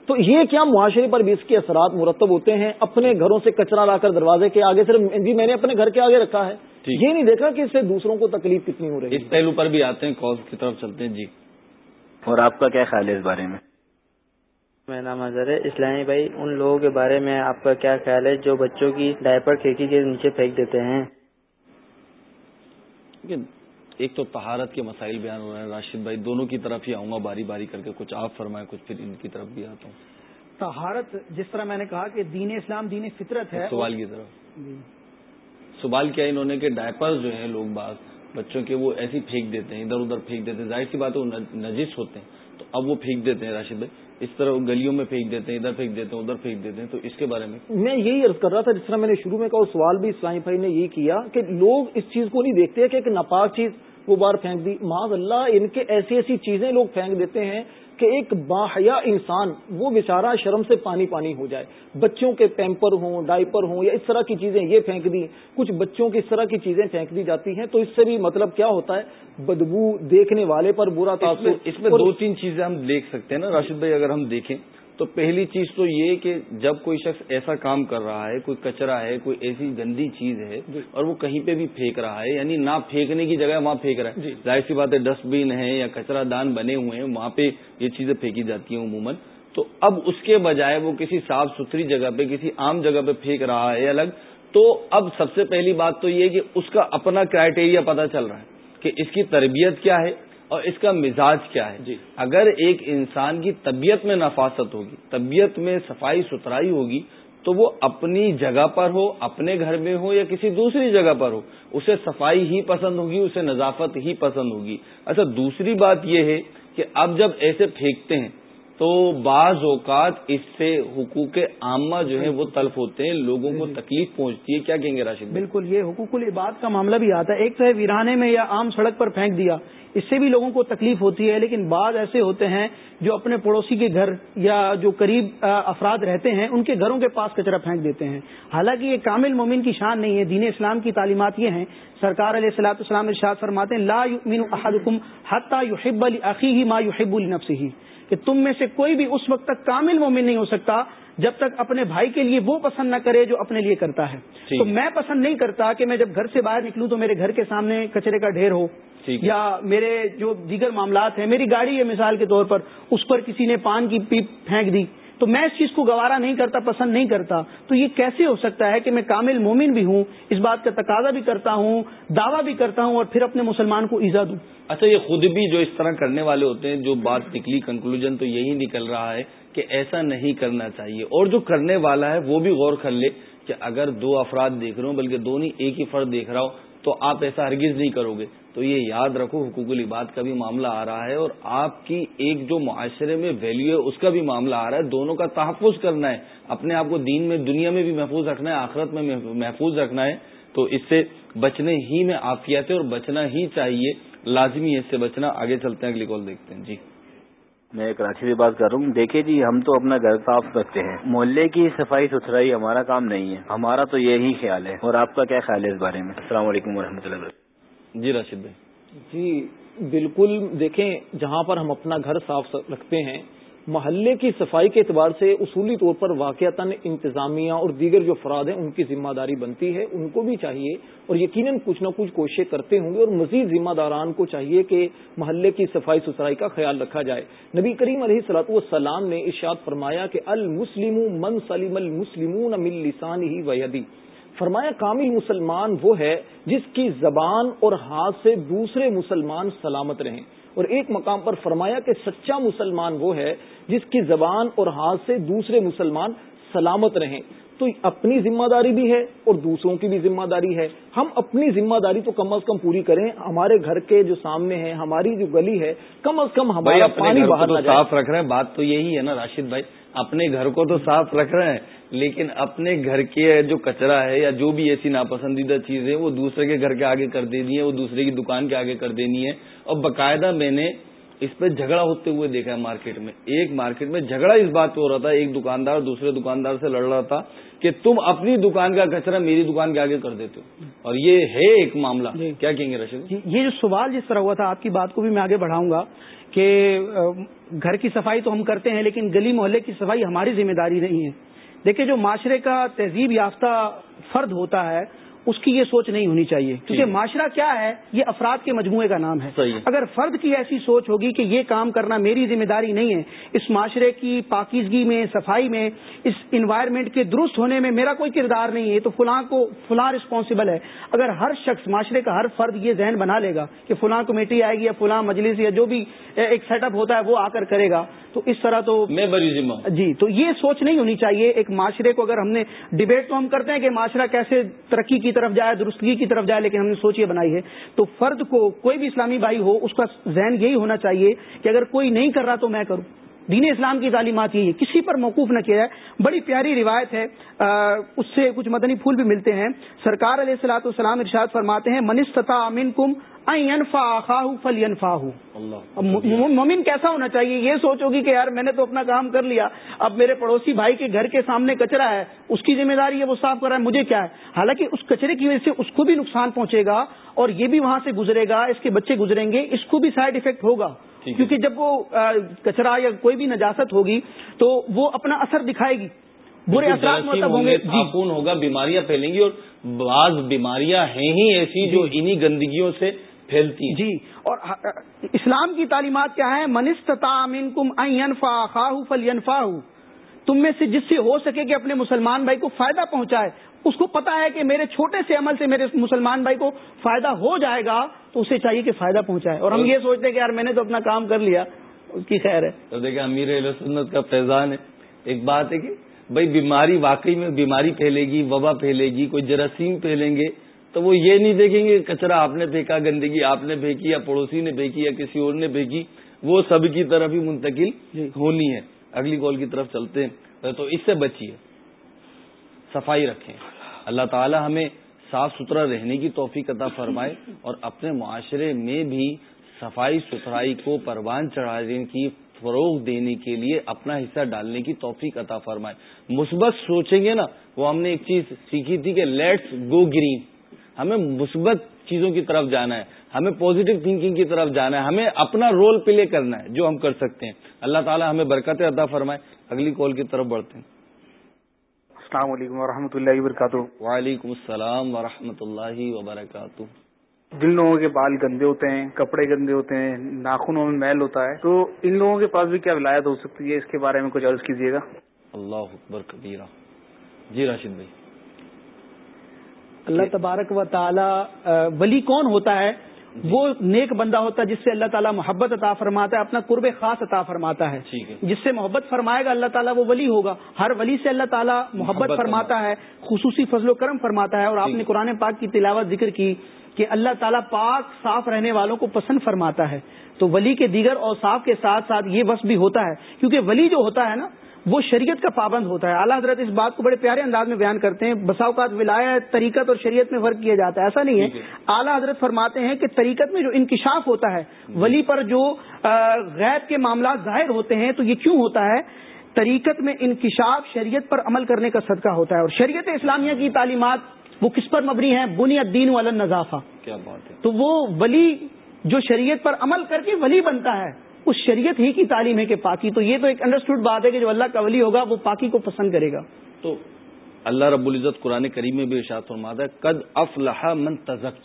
تو یہ کیا معاشرے پر بھی اس کے اثرات مرتب ہوتے ہیں؟ اپنے گھروں سے کچرا لا کر دروازے کے آگے صرف جی میں نے اپنے گھر کے آگے رکھا ہے۔ یہ نہیں دیکھا کہ اس سے دوسروں کو تکلیف کتنی ہو رہی ہے؟ اس پہلو پر بھی آتے ہیں کال کی طرف چلتے ہیں۔ جی۔ اور آپ کا کیا خیال ہے اس بارے میں؟ میرا نام اظہر ہے اسلامی بھائی ان لوگوں کے بارے میں آپ کا کیا خیال ہے جو بچوں کی ڈائپر کھیکی کے نیچے پھینک دیتے ہیں؟ ایک تو تہارت کے مسائل بیان ہو رہے ہیں راشد بھائی دونوں کی طرف ہی آؤں گا باری باری کر کے کچھ آپ فرمائیں کچھ پھر ان کی طرف بھی آتا ہوں۔ تہارت جس طرح میں نے کہا کہ دین اسلام دین فطرت ہے سوال کی طرف۔ جی۔ سوال کیا انہوں نے کہ ڈائپر جو ہیں لوگ بعض بچوں کے وہ ایسی پھینک دیتے ہیں، ادھر ادھر پھینک دیتے ہیں۔ ظاہر سی بات ہے، وہ نجس ہوتے ہیں۔ تو اب وہ پھینک دیتے ہیں راشد بھائی۔ اس طرح گلیوں میں پھینک دیتے ہیں، ادھر پھینک دیتے ہیں، ادھر پھینک دیتے ہیں۔ تو اس کے بارے میں؟ میں یہی عرض کر رہا تھا، جس طرح میں نے شروع میں کہا سوال بھی اسلامی بھائی نے یہ کیا کہ لوگ اس چیز کو نہیں دیکھتے کہ ایک ناپاک چیز وہ بار پھینک دی۔ معاذ اللہ ان کے ایسی ایسی چیزیں لوگ پھینک دیتے ہیں کہ ایک باحیا انسان وہ بیچارہ شرم سے پانی پانی ہو جائے۔ بچوں کے پیمپر ہوں ڈائپر ہوں یا اس طرح کی چیزیں یہ پھینک دی کچھ بچوں کی اس طرح کی چیزیں پھینک دی جاتی ہیں تو اس سے بھی مطلب کیا ہوتا ہے؟ بدبو دیکھنے والے پر برا تاثر۔ اس میں دو تین چیزیں ہم دیکھ سکتے ہیں نا۔ راشد بھائی اگر ہم دیکھیں۔ تو پہلی چیز تو یہ کہ جب کوئی شخص ایسا کام کر رہا ہے کوئی کچرا ہے کوئی ایسی گندی چیز ہے جی۔ اور وہ کہیں پہ بھی پھینک رہا ہے یعنی نہ پھینکنے کی جگہ وہاں پھینک رہا ہے جی۔ ظاہر سی بات ہے ڈسٹ بین ہے یا کچرا دان بنے ہوئے ہیں وہاں پہ یہ چیزیں پھینکی جاتی ہیں عموماً تو اب اس کے بجائے وہ کسی صاف ستھری جگہ پہ کسی عام جگہ پہ پھینک رہا ہے الگ تو اب سب سے پہلی بات تو یہ کہ اس کا اپنا کرائٹیریا پتا چل رہا ہے کہ اس کی تربیت کیا ہے اور اس کا مزاج کیا ہے؟ جی۔ اگر ایک انسان کی طبیعت میں نفاست ہوگی طبیعت میں صفائی ستھرائی ہوگی تو وہ اپنی جگہ پر ہو اپنے گھر میں ہو یا کسی دوسری جگہ پر ہو اسے صفائی ہی پسند ہوگی اسے نظافت ہی پسند ہوگی۔ اچھا دوسری بات یہ ہے کہ اب جب ایسے پھینکتے ہیں تو بعض اوقات اس سے حقوق عامہ جو ہے وہ تلف ہوتے ہیں لوگوں کو تکلیف پہنچتی ہے۔ کیا کہیں گے راشد بالکل یہ حقوق العباد کا معاملہ بھی آتا ہے۔ ایک تو ہے ویرانے میں یا عام سڑک پر پھینک دیا اس سے بھی لوگوں کو تکلیف ہوتی ہے۔ لیکن بعض ایسے ہوتے ہیں جو اپنے پڑوسی کے گھر یا جو قریب افراد رہتے ہیں ان کے گھروں کے پاس کچرا پھینک دیتے ہیں۔ حالانکہ یہ کامل مومن کی شان نہیں ہے۔ دین اسلام کی تعلیمات یہ ہیں۔ سرکار علیہ السلاۃ السلام ارشاد فرماتے ہیں لا احدکم حتی یحب عقی ما یحب النفسه کہ تم میں سے کوئی بھی اس وقت تک کامل مومن نہیں ہو سکتا جب تک اپنے بھائی کے لیے وہ پسند نہ کرے جو اپنے لیے کرتا ہے۔ تو میں پسند نہیں کرتا کہ میں جب گھر سے باہر نکلوں تو میرے گھر کے سامنے کچرے کا ڈھیر ہو۔ یا میرے جو دیگر معاملات ہیں میری گاڑی ہے مثال کے طور پر اس پر کسی نے پان کی پیپ پھینک دی۔ تو میں اس چیز کو گوارا نہیں کرتا، پسند نہیں کرتا۔ تو یہ کیسے ہو سکتا ہے کہ میں کامل مومن بھی ہوں، اس بات کا تقاضا بھی کرتا ہوں، دعویٰ بھی کرتا ہوں اور پھر اپنے مسلمان کو ایزا دوں؟ اچھا یہ خود بھی جو اس طرح کرنے والے ہوتے ہیں، جو بات نکلی کنکلوژن تو یہی نکل رہا ہے کہ ایسا نہیں کرنا چاہیے۔ اور جو کرنے والا ہے، وہ بھی غور کر لے کہ اگر دو افراد دیکھ رہے ہوں، بلکہ دونوں ایک ہی فرد دیکھ رہا ہو تو آپ ایسا ہرگز نہیں کرو گے۔ تو یہ یاد رکھو، حقوق العباد کا بھی معاملہ آ رہا ہے اور آپ کی ایک جو معاشرے میں ویلیو ہے، اس کا بھی معاملہ آ رہا ہے۔ دونوں کا تحفظ کرنا ہے۔ اپنے آپ کو دین میں، دنیا میں بھی محفوظ رکھنا ہے، آخرت میں محفوظ رکھنا ہے۔ تو اس سے بچنے ہی میں آفیت ہے اور بچنا ہی چاہیے۔ لازمی ہے اس سے بچنا۔ آگے چلتے ہیں، اگلی کال دیکھتے ہیں۔ جی۔ میں کراچی سے بات کر رہا ہوں۔ دیکھیے جی ہم تو اپنا گھر صاف رکھتے ہیں۔ محلے کی صفائی ستھرائی ہمارا کام نہیں ہے۔ ہمارا تو یہی خیال ہے۔ اور آپ کا کیا خیال ہے اس بارے میں؟ السلام علیکم و اللہ جی راشد بھائی۔ جی بالکل دیکھیں جہاں پر ہم اپنا گھر صاف رکھتے ہیں محلے کی صفائی کے اعتبار سے اصولی طور پر واقعات انتظامیہ اور دیگر جو افراد ہیں، ان کی ذمہ داری بنتی ہے، ان کو بھی چاہیے اور یقیناً کچھ نہ کچھ کوششیں کرتے ہوں گے اور مزید ذمہ داران کو چاہیے کہ محلے کی صفائی ستھرائی کا خیال رکھا جائے۔ نبی کریم علیہ صلاحت والسلام نے ارشاد فرمایا کہ المسلم من سلیم المسلم لسان ہی ویدی فرمایا کامل مسلمان وہ ہے جس کی زبان اور ہاتھ سے دوسرے مسلمان سلامت رہیں۔ اور ایک مقام پر فرمایا کہ سچا مسلمان وہ ہے جس کی زبان اور ہاتھ سے دوسرے مسلمان سلامت رہیں۔ تو اپنی ذمہ داری بھی ہے اور دوسروں کی بھی ذمہ داری ہے۔ ہم اپنی ذمہ داری تو کم از کم پوری کریں۔ ہمارے گھر کے جو سامنے ہے ہماری جو گلی ہے کم از کم ہمارا پانی باہر صاف رکھ رہے ہیں۔ بات تو یہی ہے نا راشد بھائی اپنے گھر کو تو صاف رکھ رہے ہیں لیکن اپنے گھر کے جو کچرا ہے یا جو بھی ایسی ناپسندیدہ چیز ہے وہ دوسرے کے گھر کے آگے کر دینی ہے وہ دوسرے کی دکان کے آگے کر دینی ہے۔ اور باقاعدہ میں نے اس پہ جھگڑا ہوتے ہوئے دیکھا ہے مارکیٹ میں۔ ایک مارکیٹ میں جھگڑا اس بات پہ ہو رہا تھا ایک دکاندار دوسرے دکاندار سے لڑ رہا تھا کہ تم اپنی دکان کا کچرا میری دکان کے آگے کر دیتے ہو۔ اور یہ ہے ایک معاملہ۔ جی۔ کیا کہیں گے رشید؟ یہ جو سوال جس طرح ہوا تھا آپ کی بات کو بھی میں آگے بڑھاؤں گا کہ گھر کی صفائی تو ہم کرتے ہیں لیکن گلی محلے کی صفائی ہماری ذمہ داری نہیں ہے۔ دیکھیں جو معاشرے کا تہذیب یافتہ فرد ہوتا ہے اس کی یہ سوچ نہیں ہونی چاہیے۔ کیونکہ معاشرہ کیا ہے؟ یہ افراد کے مجموعے کا نام ہے۔ اگر فرد کی ایسی سوچ ہوگی کہ یہ کام کرنا میری ذمہ داری نہیں ہے اس معاشرے کی پاکیزگی میں صفائی میں اس انوائرمنٹ کے درست ہونے میں میرا کوئی کردار نہیں ہے تو فلاں کو فلاں رسپانسبل ہے۔ اگر ہر شخص معاشرے کا ہر فرد یہ ذہن بنا لے گا کہ فلاں کمیٹی آئے گی یا فلاں مجلس یا جو بھی ایک سیٹ اپ ہوتا ہے وہ آ کر کرے گا تو اس طرح تو میں بری ذمہ۔ جی تو یہ سوچ نہیں ہونی چاہیے۔ ایک معاشرے کو اگر ہم نے ڈبیٹ تو ہم کرتے ہیں کہ معاشرہ کیسے ترقی کی طرف جائے، درستگی کی طرف جائے، لیکن ہم نے سوچ یہ بنائی ہے۔ تو فرد کو کوئی بھی اسلامی بھائی ہو، اس کا ذہن یہی ہونا چاہیے کہ اگر کوئی نہیں کر رہا تو میں کروں۔ دین اسلام کی تعلیمات ہے کسی پر موقوف نہ کیا جائے۔ بڑی پیاری روایت ہے۔ اس سے کچھ مدنی پھول بھی ملتے ہیں۔ سرکار علیہ السلاۃ والسلام ارشاد فرماتے ہیں منستتا امین کم فل مومن کیسا ہونا چاہیے؟ یہ سوچو گی کہ یار میں نے تو اپنا کام کر لیا۔ اب میرے پڑوسی بھائی کے گھر کے سامنے کچرا ہے اس کی ذمہ داری ہے وہ صاف کر رہا ہے مجھے کیا ہے؟ حالانکہ اس کچرے کی وجہ سے اس کو بھی نقصان پہنچے گا اور یہ بھی وہاں سے گزرے گا اس کے بچے گزریں گے اس کو بھی سائڈ افیکٹ ہوگا۔ کیونکہ جب وہ کچرا یا کوئی بھی نجاست ہوگی تو وہ اپنا اثر دکھائے گی۔ برے اثرات ہوں گے۔ جی۔ ہوگا بیماریاں پھیلیں گی اور بعض بیماریاں ہیں ہی ایسی جو جی۔ انہی گندگیوں سے پھیلتی جی اور اسلام کی تعلیمات کیا ہے منستتا کم اینفا خواہ فل تم میں سے جس سے ہو سکے کہ اپنے مسلمان بھائی کو فائدہ پہنچائے۔ اس کو پتا ہے کہ میرے چھوٹے سے عمل سے میرے مسلمان بھائی کو فائدہ ہو جائے گا تو اسے چاہیے کہ فائدہ پہنچائے۔ اور ہم یہ سوچتے ہیں کہ یار میں نے تو اپنا کام کر لیا اس کی خیر ہے۔ تو دیکھیں امیر سنت کا فیضان ہے۔ ایک بات ہے کہ بھائی بیماری واقعی میں بیماری پھیلے گی وبا پھیلے گی کوئی جراثیم پھیلیں گے تو وہ یہ نہیں دیکھیں گے کچرا آپ نے پھینکا گندگی آپ نے پھینکی یا پڑوسی نے پھینکی یا کسی اور نے پھینکی وہ سب کی طرف ہی منتقل جی۔ ہونی ہے۔ اگلی کال کی طرف چلتے ہیں۔ تو اس سے بچیے صفائی رکھیں۔ اللہ تعالی ہمیں صاف ستھرا رہنے کی توفیق عطا فرمائے اور اپنے معاشرے میں بھی صفائی ستھرائی کو پروان چڑھانے کی فروغ دینے کے لیے اپنا حصہ ڈالنے کی توفیق عطا فرمائے۔ مثبت سوچیں گے نا، وہ ہم نے ایک چیز سیکھی تھی کہ لیٹس گو گرین ہمیں مثبت چیزوں کی طرف جانا ہے، ہمیں پازیٹو تھنکنگ کی طرف جانا ہے، ہمیں اپنا رول پلے کرنا ہے جو ہم کر سکتے ہیں۔ اللہ تعالیٰ ہمیں برکت عطا فرمائے۔ اگلی کال کی طرف بڑھتے ہیں۔ السلام علیکم و اللہ وبرکاتہ۔ وعلیکم السلام و اللہ وبرکاتہ۔ جن لوگوں کے بال گندے ہوتے ہیں کپڑے گندے ہوتے ہیں ناخنوں میں میل ہوتا ہے تو ان لوگوں کے پاس بھی کیا ولایت ہو سکتی ہے؟ اس کے بارے میں کچھ عرض کیجیے گا۔ اللہ اکبر کبیرہ۔ جی راشد بھائی۔ اللہ تبارک و تعالی ولی کون ہوتا ہے۔ وہ نیک بندہ ہوتا ہے جس سے اللہ تعالیٰ محبت عطا فرماتا ہے اپنا قرب خاص عطا فرماتا ہے۔ جس سے محبت فرمائے گا اللہ تعالیٰ وہ ولی ہوگا۔ ہر ولی سے اللہ تعالیٰ محبت فرماتا ہے۔ خصوصی فضل و کرم فرماتا ہے۔ اور آپ نے قرآن پاک کی تلاوت ذکر کی کہ اللہ تعالیٰ پاک صاف رہنے والوں کو پسند فرماتا ہے۔ تو ولی کے دیگر اور صاف کے ساتھ ساتھ یہ وصف بھی ہوتا ہے کیونکہ ولی جو ہوتا ہے نا وہ شریعت کا پابند ہوتا ہے۔ اعلیٰ حضرت اس بات کو بڑے پیارے انداز میں بیان کرتے ہیں۔ بسا اوقات ولایت طریقت اور شریعت میں فرق کیا جاتا ہے۔ ایسا نہیں ہے۔ اعلیٰ حضرت فرماتے ہیں کہ طریقت میں جو انکشاف ہوتا ہے ولی پر جو غیر کے معاملات ظاہر ہوتے ہیں تو یہ کیوں ہوتا ہے؟ طریقت میں انکشاف شریعت پر عمل کرنے کا صدقہ ہوتا ہے۔ اور شریعت اسلامیہ کی تعلیمات وہ کس پر مبنی ہیں؟ بنی الدین والا نظافہ کیا بات ہے۔ تو وہ ولی جو شریعت پر عمل کر کے ولی بنتا ہے۔ اس شریعت ہی کی تعلیم ہے کہ پاکی تو یہ تو ایک انڈرسٹوڈ بات ہے کہ جو اللہ کا ولی ہوگا وہ پاکی کو پسند کرے گا۔ تو اللہ رب العزت قرآن کریم میں بھی ارشاد فرماتا ہے قد افلح من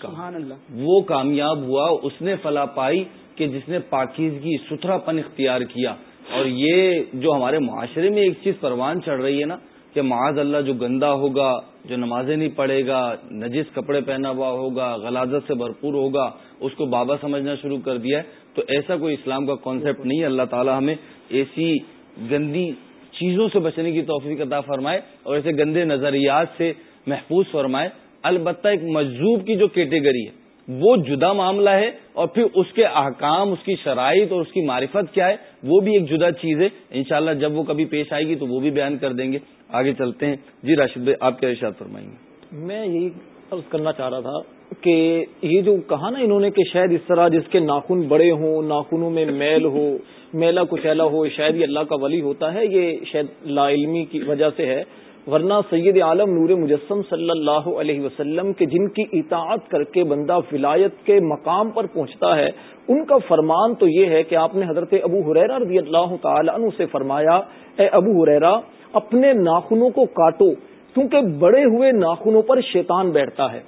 سبحان اللہ وہ کامیاب ہوا اس نے فلاح پائی کہ جس نے پاکیزگی ستھرا پن اختیار کیا۔ اور یہ جو ہمارے معاشرے میں ایک چیز پروان چڑھ رہی ہے نا کہ معاذ اللہ جو گندا ہوگا جو نمازیں نہیں پڑھے گا نجس کپڑے پہنا ہوا ہوگا غلازت سے بھرپور ہوگا اس کو بابا سمجھنا شروع کر دیا ہے۔ تو ایسا کوئی اسلام کا کانسیپٹ نہیں ہے۔ اللہ تعالیٰ ہمیں ایسی گندی چیزوں سے بچنے کی توفیق عطا فرمائے اور ایسے گندے نظریات سے محفوظ فرمائے۔ البتہ ایک مجذوب کی جو کیٹیگری ہے، وہ جدا معاملہ ہے اور پھر اس کے احکام، اس کی شرائط اور اس کی معرفت کیا ہے، وہ بھی ایک جدا چیز ہے۔ انشاءاللہ جب وہ کبھی پیش آئے گی تو وہ بھی بیان کر دیں گے۔ آگے چلتے ہیں۔ جی راشد بھائی، آپ کیا ارشاد فرمائیں گے؟ میں یہی کرنا چاہ رہا تھا کہ یہ جو کہا نا انہوں نے کہ شاید اس طرح جس کے ناخن بڑے ہوں، ناخنوں میں میل ہو، میلا کچیلا ہو، شاید یہ اللہ کا ولی ہوتا ہے، یہ شاید لا علمی کی وجہ سے ہے۔ ورنہ سید عالم نور مجسم صلی اللہ علیہ وسلم کے جن کی اطاعت کر کے بندہ ولایت کے مقام پر پہنچتا ہے، ان کا فرمان تو یہ ہے کہ آپ نے حضرت ابو حریرا رضی اللہ تعالی عنہ سے فرمایا، اے ابو حریرا اپنے ناخنوں کو کاٹو کیونکہ بڑے ہوئے ناخنوں پر شیطان بیٹھتا ہے۔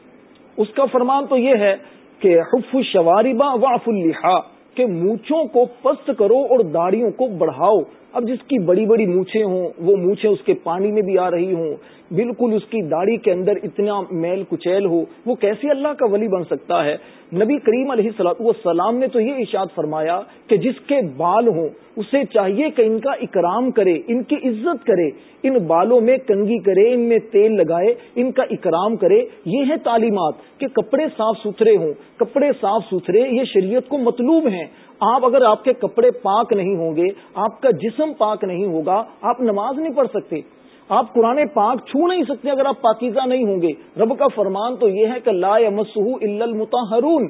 اس کا فرمان تو یہ ہے کہ حف شواربا واف الحا کہ مونچھوں کو پست کرو اور داڑیوں کو بڑھاؤ۔ اب جس کی بڑی بڑی مونچھیں ہوں، وہ مونچھیں اس کے پانی میں بھی آ رہی ہوں۔ بالکل اس کی داڑھی کے اندر اتنا میل کچیل ہو، وہ کیسے اللہ کا ولی بن سکتا ہے؟ نبی کریم علیہ السلام نے تو یہ اشاد فرمایا کہ جس کے بال ہوں، اسے چاہیے کہ ان کا اکرام کرے، ان کی عزت کرے، ان بالوں میں کنگی کرے، ان میں تیل لگائے، ان کا اکرام کرے، یہ ہے تعلیمات کہ کپڑے صاف ستھرے ہوں۔ کپڑے صاف ستھرے، یہ شریعت کو مطلوب ہیں۔ آپ اگر آپ کے کپڑے پاک نہیں ہوں گے، آپ کا جسم پاک نہیں ہوگا، آپ نماز نہیں پڑھ سکتے۔ آپ قرآن پاک چھو نہیں سکتے اگر آپ پاکیزہ نہیں ہوں گے۔ رب کا فرمان تو یہ ہے کہ لا مسح المتحرون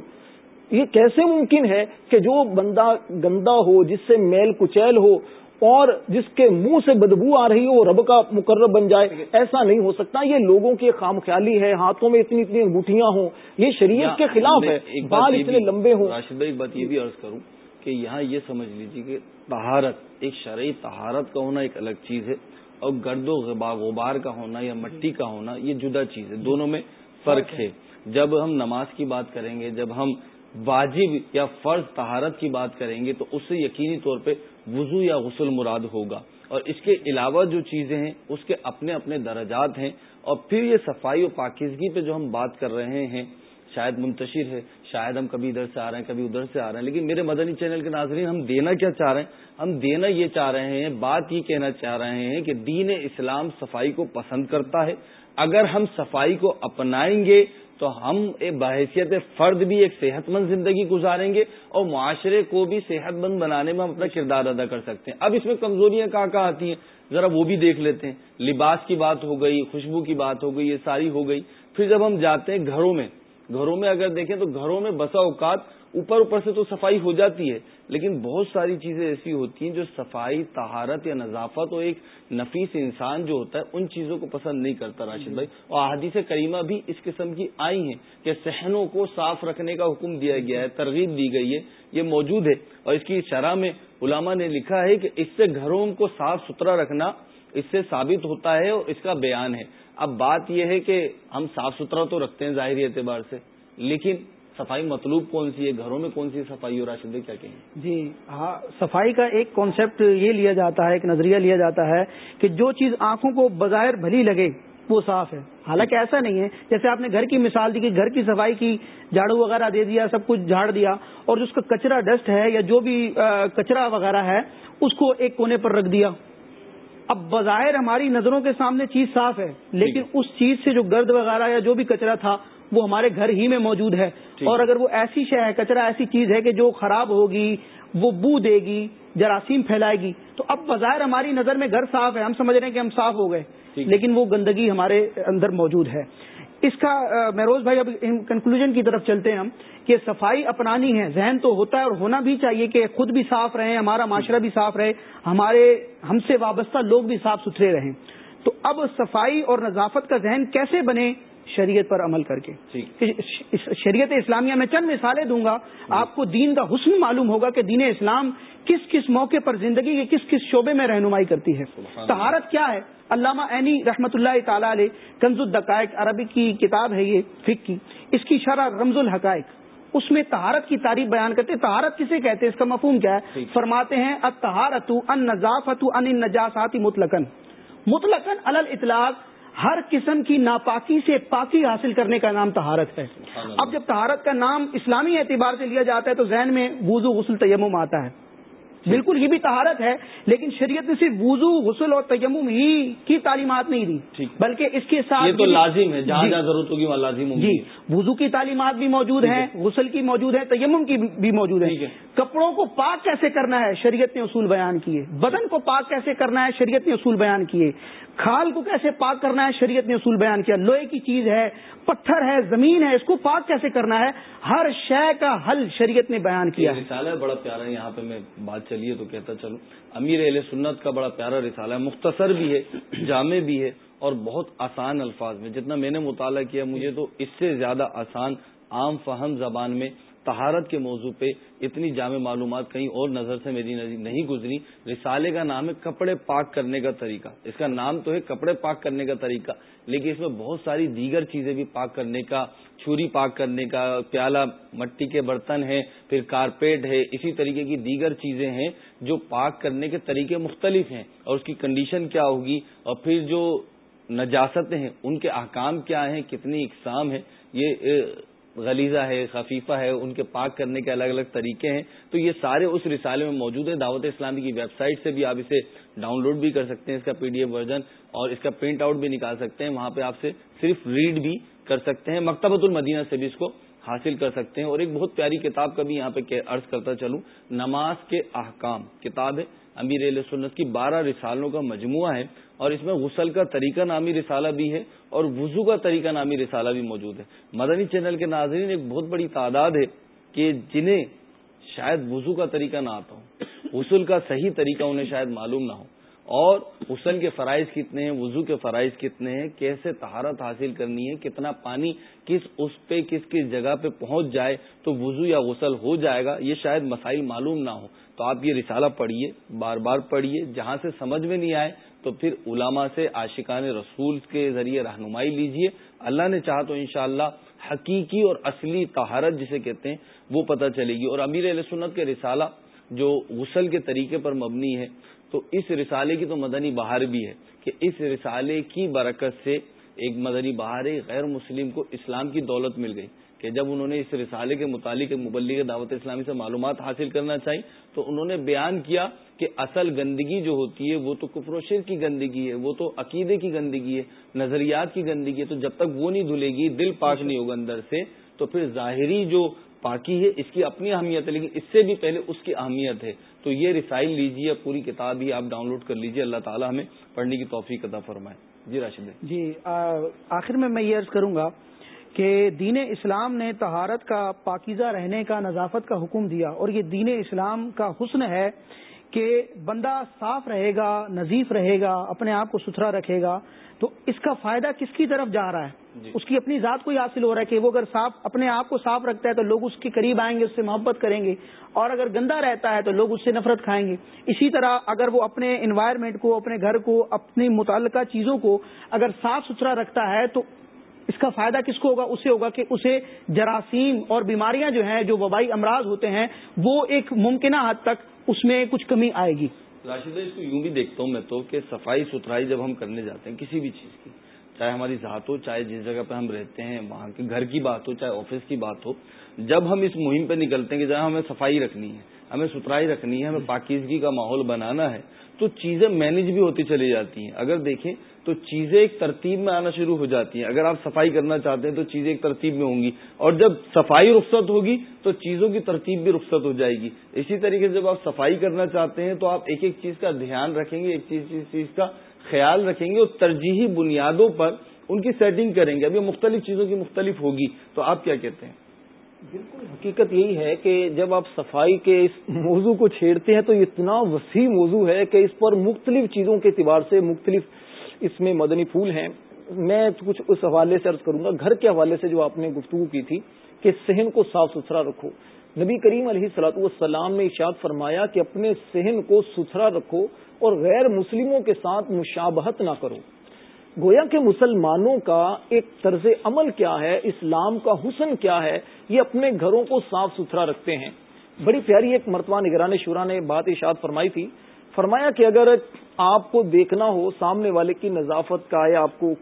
یہ کیسے ممکن ہے کہ جو بندہ گندا ہو جس سے میل کچیل ہو اور جس کے منہ سے بدبو آ رہی ہو وہ رب کا مقرر بن جائے ایسا نہیں ہو سکتا۔ یہ لوگوں کی خام خیالی ہے ہاتھوں میں اتنی اتنی انگوٹیاں ہوں۔ یہ شریعت کے خلاف ہے۔ بال اتنے لمبے ہوں۔ راشد ایک بات یہ بھی عرض کروں کہ یہاں یہ سمجھ لیجیے کہ تہارت ایک شرعی تہارت کا ہونا ایک الگ چیز ہے۔ اور گرد و غبار کا ہونا یا مٹی کا ہونا یہ جدا چیز ہے، دونوں میں فرق ہے۔ جب ہم نماز کی بات کریں گے، جب ہم واجب یا فرض تہارت کی بات کریں گے، تو اس سے یقینی طور پہ وضو یا غسل مراد ہوگا۔ اور اس کے علاوہ جو چیزیں ہیں، اس کے اپنے اپنے درجات ہیں۔ اور پھر یہ صفائی و پاکیزگی پہ جو ہم بات کر رہے ہیں شاید منتشر ہے، شاید ہم کبھی ادھر سے آ رہے ہیں، کبھی ادھر سے آ رہے ہیں، لیکن میرے مدنی چینل کے ناظرین، ہم دینا کیا چاہ رہے ہیں؟ ہم دینا یہ چاہ رہے ہیں، بات یہ کہنا چاہ رہے ہیں کہ دین اسلام صفائی کو پسند کرتا ہے۔ اگر ہم صفائی کو اپنائیں گے تو ہم بحیثیت فرد بھی ایک صحت مند زندگی گزاریں گے اور معاشرے کو بھی صحت مند بنانے میں ہم اپنا کردار ادا کر سکتے ہیں۔ اب اس میں کمزوریاں کہاں کہاں آتی ہیں؟ ذرا وہ بھی دیکھ لیتے ہیں۔ لباس کی بات ہو گئی، خوشبو کی بات ہو گئی، یہ ساری ہو گئی۔ پھر جب ہم جاتے ہیں گھروں میں گھروں میں اگر دیکھیں تو گھروں میں بسا اوقات اوپر اوپر سے تو صفائی ہو جاتی ہے، لیکن بہت ساری چیزیں ایسی ہوتی ہیں جو صفائی تہارت یا نظافت اور ایک نفیس انسان جو ہوتا ہے، ان چیزوں کو پسند نہیں کرتا راشد بھائی۔ اور احادیث کریمہ بھی اس قسم کی آئی ہیں کہ صحنوں کو صاف رکھنے کا حکم دیا گیا ہے، ترغیب دی گئی ہے، یہ موجود ہے۔ اور اس کی شرح میں علماء نے لکھا ہے کہ اس سے گھروں کو صاف ستھرا رکھنا اس سے ثابت ہوتا ہے اور اس کا بیان ہے۔ اب بات یہ ہے کہ ہم صاف ستھرا تو رکھتے ہیں ظاہری اعتبار سے، لیکن صفائی مطلوب کون سی ہے؟ گھروں میں کون سی صفائی اور راشد کیا کہیں؟ جی ہاں صفائی کا ایک کانسیپٹ یہ لیا جاتا ہے، ایک نظریہ لیا جاتا ہے کہ جو چیز آنکھوں کو بظاہر بھلی لگے، وہ صاف ہے۔ حالانکہ ایسا نہیں ہے، جیسے آپ نے گھر کی مثال دی کہ گھر کی صفائی کی جھاڑو وغیرہ دے دیا، سب کچھ جھاڑ دیا، اور جو اس کا کچرا ڈسٹ ہے یا جو بھی کچرا وغیرہ ہے، اس کو ایک کونے پر رکھ دیا۔ اب بظاہر ہماری نظروں کے سامنے چیز صاف ہے لیکن اس چیز سے جو گرد وغیرہ یا جو بھی کچرا تھا وہ ہمارے گھر ہی میں موجود ہے۔ اور اگر وہ ایسی شے ہے کچرا ایسی چیز ہے کہ جو خراب ہوگی وہ بو دے گی جراثیم پھیلائے گی تو اب بظاہر ہماری نظر میں گھر صاف ہے ہم سمجھ رہے ہیں کہ ہم صاف ہو گئے۔ لیکن وہ گندگی ہمارے اندر موجود ہے۔ اس کا مہروز بھائی، اب کنکلوژن کی طرف چلتے ہیں ہم کہ صفائی اپنانی ہے، ذہن تو ہوتا ہے اور ہونا بھی چاہیے کہ خود بھی صاف رہیں، ہمارا معاشرہ بھی صاف رہے، ہمارے، ہم سے وابستہ لوگ بھی صاف ستھرے رہیں۔ تو اب صفائی اور نظافت کا ذہن کیسے بنے؟ شریعت پر عمل کر کے۔ شریعت اسلامیہ میں چند مثالیں دوں گا۔ آپ کو دین کا حسن معلوم ہوگا کہ دین اسلام کس کس موقع پر زندگی کے کس کس شعبے میں رہنمائی کرتی ہے۔ تہارت کیا ہے؟ علامہ عینی رحمۃ اللہ تعالی علیہ کنز الدقائق عربی کی کتاب ہے یہ فک کی۔ اس کی شرح رمز الحقائق۔ اس میں تہارت کی تعریف بیان کرتے تہارت کسے کہتے ہیں؟ اس کا مفہوم کیا ہے؟ فرماتے ہیں اتہارت ان نظافت ان نجاساتی مطلقن مطلقن اطلاق ہر قسم کی ناپاکی سے پاکی حاصل کرنے کا نام تہارت ہے۔ اب جب تہارت کا نام اسلامی اعتبار سے لیا جاتا ہے تو ذہن میں وضو غسل تیمم آتا ہے۔ بالکل یہ بھی تہارت ہے لیکن شریعت نے صرف وضو غسل اور تیمم ہی کی تعلیمات نہیں دی۔ بلکہ اس کے ساتھ یہ تو لازم ہے جہاں جی۔ جہاں ضرورت ہوگی وہاں لازم جی۔ وضو کی تعلیمات بھی موجود ہیں غسل کی موجود ہے تیمم کی بھی موجود ہے۔ کپڑوں کو پاک کیسے کرنا ہے؟ شریعت نے اصول بیان کیے۔ بدن کو پاک کیسے کرنا ہے؟ شریعت نے اصول بیان کیے۔ کھال کو کیسے پاک کرنا ہے؟ شریعت نے اصول بیان کیا۔ لوہے کی چیز ہے پتھر ہے زمین ہے اس کو پاک کیسے کرنا ہے؟ ہر شے کا حل شریعت نے بیان کیا ہے۔ بڑا پیارا یہاں پہ میں بات چلیے تو کہتا چلو۔ امیر اہل سنت کا بڑا پیارا رسالہ ہے، مختصر بھی ہے، جامع بھی ہے اور بہت آسان الفاظ میں، جتنا میں نے مطالعہ کیا، مجھے تو اس سے زیادہ آسان عام فہم زبان میں تہارت کے موضوع پہ اتنی جامع معلومات کہیں اور نظر سے میری نہیں گزری۔ رسالے کا نام ہے کپڑے پاک کرنے کا طریقہ۔ اس کا نام تو ہے کپڑے پاک کرنے کا طریقہ، لیکن اس میں بہت ساری دیگر چیزیں بھی پاک کرنے کا، چھری پاک کرنے کا، پیالہ مٹی کے برتن ہے پھر کارپیٹ ہے، اسی طریقے کی دیگر چیزیں ہیں جو پاک کرنے کے طریقے مختلف ہیں۔ اور اس کی کنڈیشن کیا ہوگی؟ اور پھر جو نجاستیں ہیں، ان کے احکام کیا ہیں؟ کتنی اقسام ہے یہ غلیزہ ہے، خفیفہ ہے، ان کے پاک کرنے کے الگ الگ طریقے ہیں۔ تو یہ سارے اس رسالے میں موجود ہیں۔ دعوت اسلامی کی ویب سائٹ سے بھی آپ اسے ڈاؤن لوڈ بھی کر سکتے ہیں، اس کا پی ڈی ایف ورژن اور اس کا پرنٹ آؤٹ بھی نکال سکتے ہیں۔ وہاں پہ آپ سے صرف ریڈ بھی کر سکتے ہیں۔ مکتبۃ المدینہ سے بھی اس کو حاصل کر سکتے ہیں۔ اور ایک بہت پیاری کتاب کا بھی یہاں پہ عرض کرتا چلوں۔ نماز کے احکام، کتاب ہے امیر علیہ سنت کی بارہ رسالوں کا مجموعہ ہے۔ اور اس میں غسل کا طریقہ نامی رسالہ بھی ہے اور وضو کا طریقہ نامی رسالہ بھی موجود ہے۔ مدنی چینل کے ناظرین ایک بہت بڑی تعداد ہے کہ جنہیں شاید وضو کا طریقہ نہ آتا ہو، غسل کا صحیح طریقہ انہیں شاید معلوم نہ ہو۔ اور غسل کے فرائض کتنے ہیں، وضو کے فرائض کتنے ہیں، کیسے تہارت حاصل کرنی ہے، کتنا پانی کس اس پہ، کس کس جگہ پہ پہنچ جائے تو وضو یا غسل ہو جائے گا، یہ شاید مسائل معلوم نہ ہو تو آپ یہ رسالہ پڑھیے، بار بار پڑھیے، جہاں سے سمجھ میں نہیں آئے تو پھر علماء سے، عاشقان رسول کے ذریعے رہنمائی لیجیے اللہ نے چاہا تو انشاءاللہ حقیقی اور اصلی طہارت جسے کہتے ہیں، وہ پتہ چلے گی۔ اور امیر علیہ سنت کے رسالہ جو غسل کے طریقے پر مبنی ہے تو اس رسالے کی تو مدنی بہار بھی ہے کہ اس رسالے کی برکت سے ایک مدنی بہار غیر مسلم کو اسلام کی دولت مل گئی کہ جب انہوں نے اس رسالے کے متعلق مبلغ دعوت اسلامی سے معلومات حاصل کرنا چاہی تو انہوں نے بیان کیا کہ اصل گندگی جو ہوتی ہے وہ تو کفر و شیر کی گندگی ہے، وہ تو عقیدے کی گندگی ہے، نظریات کی گندگی ہے، تو جب تک وہ نہیں دھلے گی، دل پاک نہیں ہوگا اندر سے، تو پھر ظاہری جو پاکی ہے، اس کی اپنی اہمیت ہے، لیکن اس سے بھی پہلے اس کی اہمیت ہے۔ تو یہ رسائل لیجیے پوری کتاب ہی آپ ڈاؤن لوڈ کر لیجیے اللہ تعالیٰ ہمیں پڑھنے کی توفیق عطا فرمائے۔ جی راشد جی آخر میں میں یہ عرض کروں گا کہ دین اسلام نے تہارت کا، پاکیزہ رہنے کا، نظافت کا حکم دیا۔ اور یہ دین اسلام کا حسن ہے کہ بندہ صاف رہے گا، نظیف رہے گا، اپنے آپ کو ستھرا رکھے گا۔ تو اس کا فائدہ کس کی طرف جا رہا ہے؟ اس کی اپنی ذات کو ہی حاصل ہو رہا ہے کہ وہ اگر صاف اپنے آپ کو صاف رکھتا ہے تو لوگ اس کے قریب آئیں گے اس سے محبت کریں گے۔ اور اگر گندا رہتا ہے تو لوگ اس سے نفرت کھائیں گے۔ اسی طرح اگر وہ اپنے انوائرمنٹ کو اپنے گھر کو اپنی متعلقہ چیزوں کو اگر صاف ستھرا رکھتا ہے تو اس کا فائدہ کس کو ہوگا؟ اسے ہوگا کہ اسے جراثیم اور بیماریاں جو ہیں جو وبائی امراض ہوتے ہیں وہ ایک ممکنہ حد تک اس میں کچھ کمی آئے گی۔ راشد اس کو یوں بھی دیکھتا ہوں میں تو کہ صفائی ستھرائی جب ہم کرنے جاتے ہیں کسی بھی چیز کی چاہے ہماری ذات ہو، چاہے جس جگہ پہ ہم رہتے ہیں، وہاں کے گھر کی بات ہو، چاہے آفس کی بات ہو، جب ہم اس مہم پہ نکلتے ہیں کہ جہاں ہمیں صفائی رکھنی ہے، ہمیں ستھرائی رکھنی ہے، ہمیں پاکیزگی کا ماحول بنانا ہے، تو چیزیں مینج بھی ہوتی چلی جاتی ہیں۔ اگر دیکھیں تو چیزیں ایک ترتیب میں آنا شروع ہو جاتی ہیں۔ اگر آپ صفائی کرنا چاہتے ہیں تو چیزیں ایک ترتیب میں ہوں گی۔ اور جب صفائی رخصت ہوگی تو چیزوں کی ترتیب بھی رخصت ہو جائے گی۔ اسی طریقے سے جب آپ صفائی کرنا چاہتے ہیں تو آپ ایک ایک چیز کا دھیان رکھیں گے، ایک چیز چیز کا خیال رکھیں گے اور ترجیحی بنیادوں پر ان کی سیٹنگ کریں گے۔ اب یہ مختلف چیزوں کی مختلف ہوگی۔ تو آپ کیا کہتے ہیں؟ بالکل، حقیقت یہی ہے کہ جب آپ صفائی کے اس موضوع کو چھیڑتے ہیں تو اتنا وسیع موضوع ہے کہ اس پر مختلف چیزوں کے اعتبار سے مختلف اس میں مدنی پھول ہیں۔ میں کچھ اس حوالے سے عرض کروں گا، گھر کے حوالے سے جو آپ نے گفتگو کی تھی کہ صحن کو صاف ستھرا رکھو۔ نبی کریم علیہ سلاط والسلام نے اشاد فرمایا کہ اپنے صحن کو ستھرا رکھو اور غیر مسلموں کے ساتھ مشابہت نہ کرو۔ گویا کہ مسلمانوں کا ایک طرز عمل کیا ہے، اسلام کا حسن کیا ہے، یہ اپنے گھروں کو صاف ستھرا رکھتے ہیں۔ بڑی پیاری ایک مرتبہ نگران شورا نے بات اشاد فرمائی تھی۔ فرمایا کہ اگر آپ کو دیکھنا ہو، سامنے والے کی نظافت کا یا آپ کو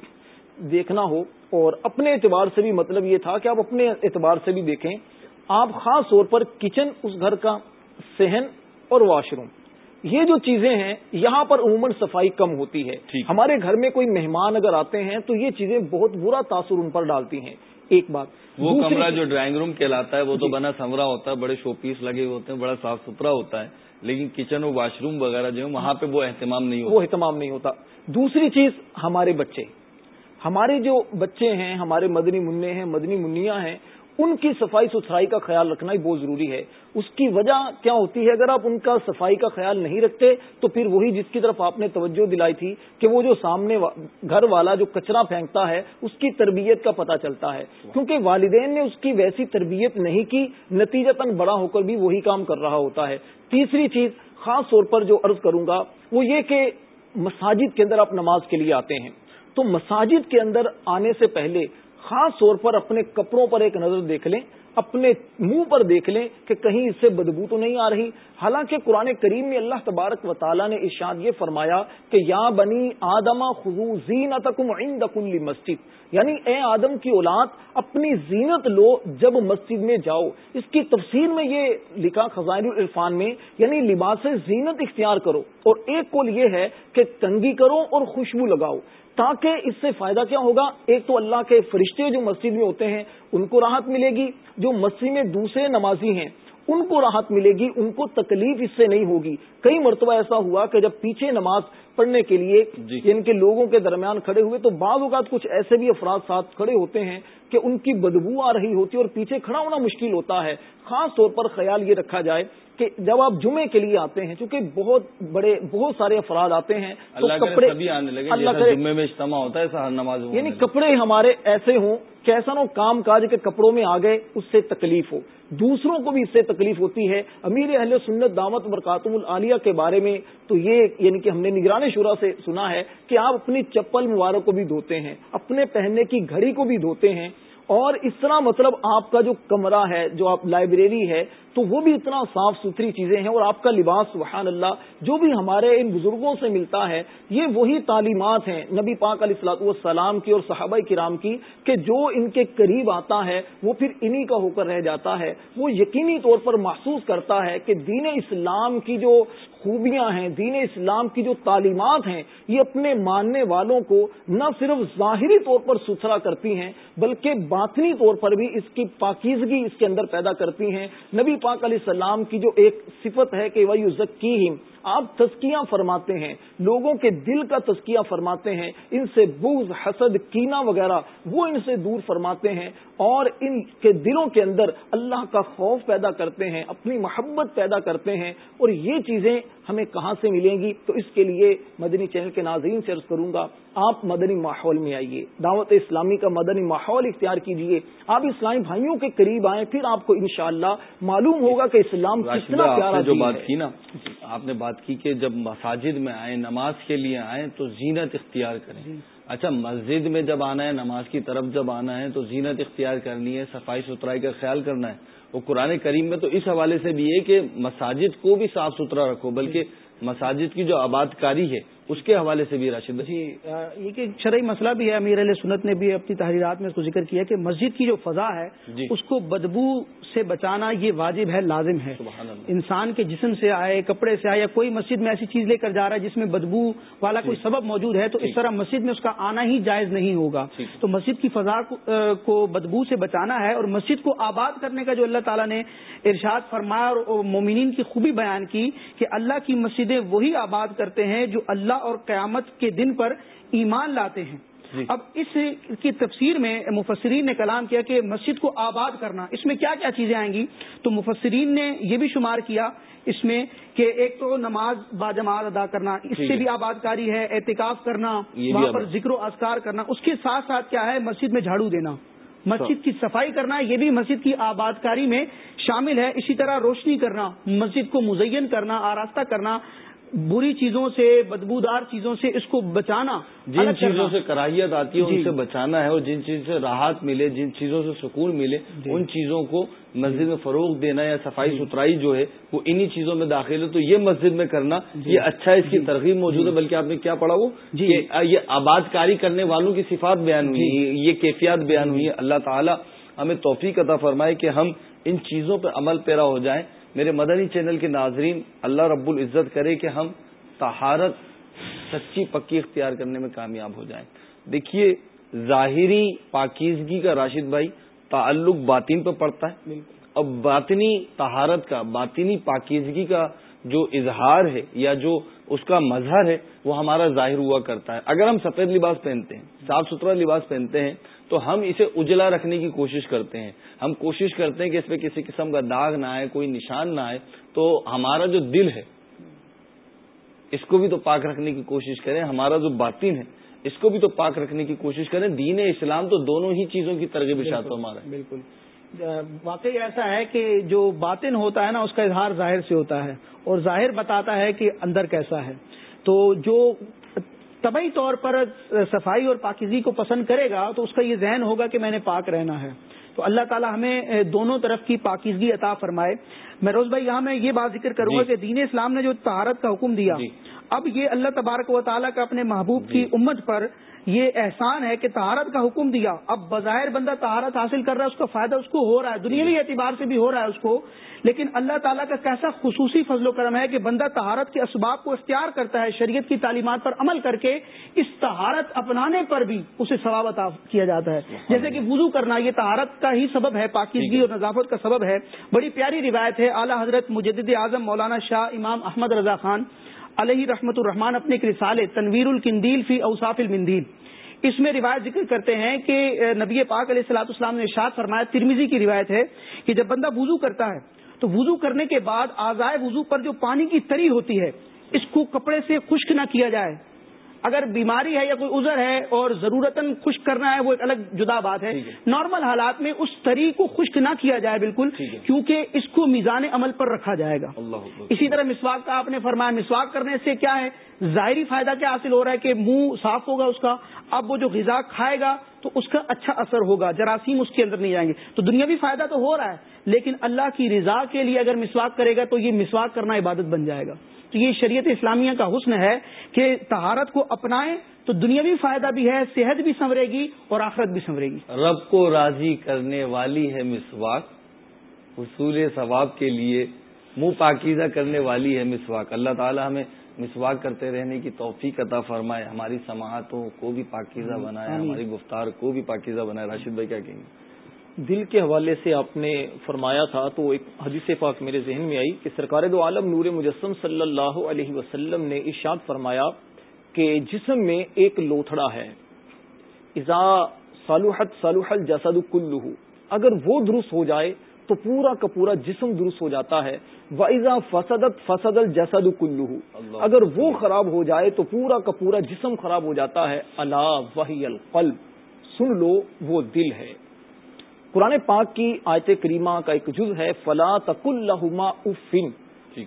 دیکھنا ہو، اور اپنے اعتبار سے بھی مطلب یہ تھا کہ آپ اپنے اعتبار سے بھی دیکھیں۔ آپ خاص طور پر کچن اس گھر کا صحن اور واش روم یہ جو چیزیں ہیں یہاں پر عموماً صفائی کم ہوتی ہے۔ ہمارے گھر میں کوئی مہمان اگر آتے ہیں تو یہ چیزیں بہت برا تاثر ان پر ڈالتی ہیں۔ ایک بات۔ وہ کمرہ جو ڈرائنگ روم کہلاتا ہے وہ تو جی۔ بنا سمرا ہوتا ہے بڑے شو پیس لگے ہوتے ہیں بڑا صاف ستھرا ہوتا ہے لیکن کچن اور واش روم وغیرہ جو ہے وہاں پہ وہ اہتمام نہیں ہوتا۔ وہ اہتمام نہیں ہوتا۔ دوسری چیز ہمارے بچے۔ ہمارے جو بچے ہیں ہمارے مدنی منع ہیں مدنی منیا ہیں ان کی صفائی ستھرائی کا خیال رکھنا ہی بہت ضروری ہے۔ اس کی وجہ کیا ہوتی ہے؟ اگر آپ ان کا صفائی کا خیال نہیں رکھتے، تو پھر وہی جس کی طرف آپ نے توجہ دلائی تھی کہ وہ جو سامنے گھر والا جو کچرا پھینکتا ہے، اس کی تربیت کا پتہ چلتا ہے۔ کیونکہ والدین نے اس کی ویسی تربیت نہیں کی، نتیجتاً بڑا ہو کر بھی وہی کام کر رہا ہوتا ہے۔ تیسری چیز خاص طور پر جو عرض کروں گا، وہ یہ کہ مساجد کے اندر آپ نماز کے لیے آتے ہیں۔ تو مساجد کے اندر آنے سے پہلے خاص طور پر اپنے کپڑوں پر ایک نظر دیکھ لیں، اپنے منہ پر دیکھ لیں کہ کہیں اس سے بدبو تو نہیں آ رہی۔ حالانکہ قرآن کریم میں اللہ تبارک و تعالیٰ نے ارشاد یہ فرمایا کہ یا بنی آدما خزو زین عند کل مسجد۔ یعنی اے آدم کی اولاد، اپنی زینت لو جب مسجد میں جاؤ۔ اس کی تفسیر میں یہ لکھا خزائن العرفان میں یعنی لباس زینت اختیار کرو۔ اور ایک کول یہ ہے کہ تنگی کرو اور خوشبو لگاؤ۔ تاکہ اس سے فائدہ کیا ہوگا؟ ایک تو اللہ کے فرشتے جو مسجد میں ہوتے ہیں ان کو راحت ملے گی۔ جو مسجد میں دوسرے نمازی ہیں ان کو راحت ملے گی ان کو تکلیف اس سے نہیں ہوگی۔ کئی مرتبہ ایسا ہوا کہ جب پیچھے نماز پڑھنے کے لیے جی۔ ان کے لوگوں کے درمیان کھڑے ہوئے تو بعض اوقات کچھ ایسے بھی افراد ساتھ کھڑے ہوتے ہیں کہ ان کی بدبو آ رہی ہوتی ہے اور پیچھے کھڑا ہونا مشکل ہوتا ہے۔ خاص طور پر خیال یہ رکھا جائے کہ جب آپ جمعے کے لیے آتے ہیں چونکہ بہت بڑے بہت سارے افراد آتے ہیں تو کپڑے اللہ جمعے میں اجتماع ہوتا ہے نماز یعنی کپڑے ہمارے ایسے ہوں کہ ایسا نہ کام کاج کے کپڑوں میں آ گئے اس سے تکلیف ہو۔ دوسروں کو بھی اس سے تکلیف ہوتی ہے۔ امیر اہل سنت دعوت برکاتم العالیہ کے بارے میں تو یہ یعنی کہ ہم نے نگران شورا سے سنا ہے کہ آپ اپنی چپل مبارک کو بھی دھوتے ہیں اپنے پہننے کی گھڑی کو بھی دھوتے ہیں۔ اور اس طرح مطلب آپ کا جو کمرہ ہے، جو آپ لائبریری ہے، تو وہ بھی اتنا صاف ستھری چیزیں ہیں اور آپ کا لباس، سبحان اللہ، جو بھی ہمارے ان بزرگوں سے ملتا ہے، یہ وہی تعلیمات ہیں نبی پاک علیہ السلاط والسلام کی اور صحابہ کرام کی کہ جو ان کے قریب آتا ہے، وہ پھر انہی کا ہو کر رہ جاتا ہے۔ وہ یقینی طور پر محسوس کرتا ہے کہ دین اسلام کی جو خوبیاں ہیں، دین اسلام کی جو تعلیمات ہیں، یہ اپنے ماننے والوں کو نہ صرف ظاہری طور پر ستھرا کرتی ہیں، بلکہ باطنی طور پر بھی اس کی پاکیزگی اس کے اندر پیدا کرتی ہیں۔ نبی پاک علیہ السلام کی جو ایک صفت ہے کہ وہ ذکی آپ تسکیاں فرماتے ہیں، لوگوں کے دل کا تسکیاں فرماتے ہیں، ان سے بغض، حسد کینا وغیرہ، وہ ان سے دور فرماتے ہیں اور ان کے دلوں کے اندر اللہ کا خوف پیدا کرتے ہیں، اپنی محبت پیدا کرتے ہیں اور یہ چیزیں ہمیں کہاں سے ملیں گی؟ تو اس کے لیے مدنی چینل کے ناظرین سے عرض کروں گا آپ مدنی ماحول میں آئیے۔ دعوت اسلامی کا مدنی ماحول اختیار کیجیے۔ آپ اسلامی بھائیوں کے قریب آئیں پھر آپ کو انشاءاللہ معلوم ہوگا کہ اسلام کتنا پیارا جو بات کی نا آپ نے بات کی کہ جب مساجد میں آئیں نماز کے لیے آئیں تو زینت اختیار کریں۔ اچھا مسجد میں جب آنا ہے نماز کی طرف جب آنا ہے تو زینت اختیار کرنی ہے صفائی ستھرائی کا خیال کرنا ہے۔ وہ قرآن کریم میں تو اس حوالے سے بھی ہے کہ مساجد کو بھی صاف ستھرا رکھو بلکہ مساجد کی جو آباد کاری ہے اس کے حوالے سے بھی راشد جی یہ کہ شرعی مسئلہ بھی ہے امیر علیہ سنت نے بھی اپنی تحریرات میں اس کو ذکر کیا کہ مسجد کی جو فضا ہے جی۔ اس کو بدبو سے بچانا یہ واجب ہے لازم ہے۔ انسان کے جسم سے آئے کپڑے سے آئے یا کوئی مسجد میں ایسی چیز لے کر جا رہا ہے جس میں بدبو والا کوئی جی۔ سبب موجود ہے تو اس جی۔ طرح مسجد میں اس کا آنا ہی جائز نہیں ہوگا۔ تو مسجد کی فضا کو بدبو سے بچانا ہے اور مسجد کو آباد کرنے کا جو اللہ تعالیٰ نے ارشاد فرمایا اور مومنین کی خوبی بیان کی کہ اللہ کی مسجدیں وہی آباد کرتے ہیں جو اللہ اور قیامت کے دن پر ایمان لاتے ہیں۔ جی۔ اب اس کی تفسیر میں مفسرین نے کلام کیا کہ مسجد کو آباد کرنا اس میں کیا کیا چیزیں آئیں گی؟ تو مفسرین نے یہ بھی شمار کیا اس میں کہ ایک تو نماز باجماعت ادا کرنا اس سے بھی آباد کاری ہے احتکاف کرنا وہاں پر ذکر و اذکار کرنا اس کے ساتھ ساتھ کیا ہے مسجد میں جھاڑو دینا۔ مسجد کی صفائی کرنا یہ بھی مسجد کی آباد کاری میں شامل ہے۔ اسی طرح روشنی کرنا مسجد کو مزین کرنا آراستہ کرنا بری چیزوں سے بدبودار چیزوں سے اس کو بچانا جن چیزوں سے کراہیت آتی ہے ان جی۔ سے بچانا ہے اور جن چیزوں سے راحت ملے جن چیزوں سے سکون ملے جی۔ ان چیزوں کو مسجد میں فروغ دینا یا صفائی جی۔ ستھرائی جو ہے وہ انہی چیزوں میں داخل ہے۔ تو یہ مسجد میں کرنا یہ اچھا ہے اس کی ترغیب موجود ہے بلکہ آپ نے کیا پڑھا وہ؟ یہ آباد کاری کرنے والوں کی صفات بیان ہوئی یہ کیفیات بیان ہوئی ہے اللہ تعالیٰ ہمیں توفیق عطا فرمائے کہ ہم ان چیزوں پہ عمل پیرا ہو جائیں۔ میرے مدنی چینل کے ناظرین اللہ رب العزت کرے کہ ہم تہارت سچی پکی اختیار کرنے میں کامیاب ہو جائیں۔ دیکھیے ظاہری پاکیزگی کا راشد بھائی تعلق باطن پہ پڑتا ہے۔ اب باطنی تہارت کا باطنی پاکیزگی کا جو اظہار ہے یا جو اس کا مظہر ہے وہ ہمارا ظاہر ہوا کرتا ہے۔ اگر ہم سفید لباس پہنتے ہیں صاف ستھرا لباس پہنتے ہیں تو ہم اسے اجلا رکھنے کی کوشش کرتے ہیں۔ ہم کوشش کرتے ہیں کہ اس پہ کسی قسم کا داغ نہ آئے، کوئی نشان نہ آئے، تو ہمارا جو دل ہے، اس کو بھی تو پاک رکھنے کی کوشش کریں، ہمارا جو باطن ہے، اس کو بھی تو پاک رکھنے کی کوشش کریں۔ دین اسلام تو دونوں ہی چیزوں کی ترغیب اشاعت ہمارا بالکل۔ واقعی ایسا ہے کہ جو باطن ہوتا ہے نا، اس کا اظہار ظاہر سے ہوتا ہے اور ظاہر بتاتا ہے کہ اندر کیسا ہے۔ تو جو طبی طور پر صفائی اور پاکیزی کو پسند کرے گا تو اس کا یہ ذہن ہوگا کہ میں نے پاک رہنا ہے۔ تو اللہ تعالی ہمیں دونوں طرف کی پاکیزگی عطا فرمائے۔ میں روز بھائی یہاں میں یہ بات ذکر کروں گا جی۔ کہ دین اسلام نے جو تہارت کا حکم دیا جی۔ اب یہ اللہ تبارک و تعالیٰ کا اپنے محبوب کی جی۔ امت پر یہ احسان ہے کہ تہارت کا حکم دیا۔ اب بظاہر بندہ تہارت حاصل کر رہا ہے اس کا فائدہ اس کو ہو رہا ہے دنیاوی اعتبار سے بھی ہو رہا ہے اس کو۔ لیکن اللہ تعالیٰ کا کیسا خصوصی فضل و کرم ہے کہ بندہ تہارت کے اسباب کو اختیار کرتا ہے شریعت کی تعلیمات پر عمل کر کے اس تہارت اپنانے پر بھی اسے ثواب عطا کیا جاتا ہے۔ جیسے کہ وضو کرنا یہ تہارت کا ہی سبب ہے پاکیزگی اور نظافت کا سبب ہے۔ بڑی پیاری روایت ہے اعلیٰ حضرت مجدد اعظم مولانا شاہ امام احمد رضا خان۔ علیہ رحمت الرحمان اپنے ایک رسالے، تنویر القندیل فی اوصاف المندیل۔ اس میں روایت ذکر کرتے ہیں کہ نبی پاک علیہ السلاۃ اسلام نے ارشاد فرمایا ترمیزی کی روایت ہے کہ جب بندہ وضو کرتا ہے، تو وضو کرنے کے بعد آزائے وضو پر جو پانی کی تری ہوتی ہے، اس کو کپڑے سے خشک نہ کیا جائے۔ اگر بیماری ہے یا کوئی عذر ہے اور ضرورت خشک کرنا ہے وہ ایک الگ جدا بات ہے۔ نارمل حالات میں اس تری کو خشک نہ کیا جائے بالکل کیونکہ اس کو میزان عمل پر رکھا جائے گا۔ اسی طرح مسواک کا آپ نے فرمایا مسواک کرنے سے کیا ہے؟ ظاہری فائدہ کیا حاصل ہو رہا ہے کہ منہ صاف ہوگا اس کا اب وہ جو غذا کھائے گا تو اس کا اچھا اثر ہوگا جراثیم اس کے اندر نہیں جائیں گے۔ تو دنیاوی فائدہ تو ہو رہا ہے لیکن اللہ کی رضا کے لیے اگر مسواک کرے گا تو یہ مسواک کرنا عبادت بن جائے گا۔ تو یہ شریعت اسلامیہ کا حسن ہے کہ تہارت کو اپنائیں تو دنیاوی فائدہ بھی ہے صحت بھی سنورے گی اور آخرت بھی سنورے گی۔ رب کو راضی کرنے والی ہے مسواک حصول ثواب کے لیے منہ پاکیزہ کرنے والی ہے مسواک۔ اللہ تعالی ہمیں مسواک کرتے رہنے کی توفیق عطا فرمائے ہماری سماعتوں کو بھی پاکیزہ بنائے ہماری گفتار کو بھی پاکیزہ بنائے۔ راشد بھائی کیا کہیں گے؟ دل کے حوالے سے آپ نے فرمایا تھا تو ایک حدیث پاک میرے ذہن میں آئی کہ سرکار دو عالم نور مجسم صلی اللہ علیہ وسلم نے ارشاد فرمایا کہ جسم میں ایک لوتھڑا ہے۔ ازا سالوحت سالوح الجسد کلو اگر وہ درست ہو جائے تو پورا کا پورا جسم درست ہو جاتا ہے۔ وزا فسدت فسد الجسد کلو اگر وہ خراب ہو جائے تو پورا کا پورا جسم خراب ہو جاتا ہے۔ اللہ وحی القلب۔ سن لو وہ دل ہے۔ قرآن پاک کی آیت کریمہ کا ایک جز ہے فلا تک الحما افن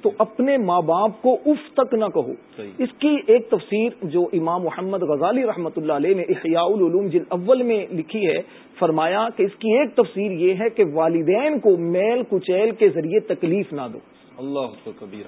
تو اپنے ماں باپ کو اف تک نہ کہو۔ اس کی ایک تفسیر جو امام محمد غزالی رحمۃ اللہ علیہ نے احیاء العلوم جل اول میں لکھی ہے فرمایا کہ اس کی ایک تفسیر یہ ہے کہ والدین کو میل کچیل کے ذریعے تکلیف نہ دو۔ اللہ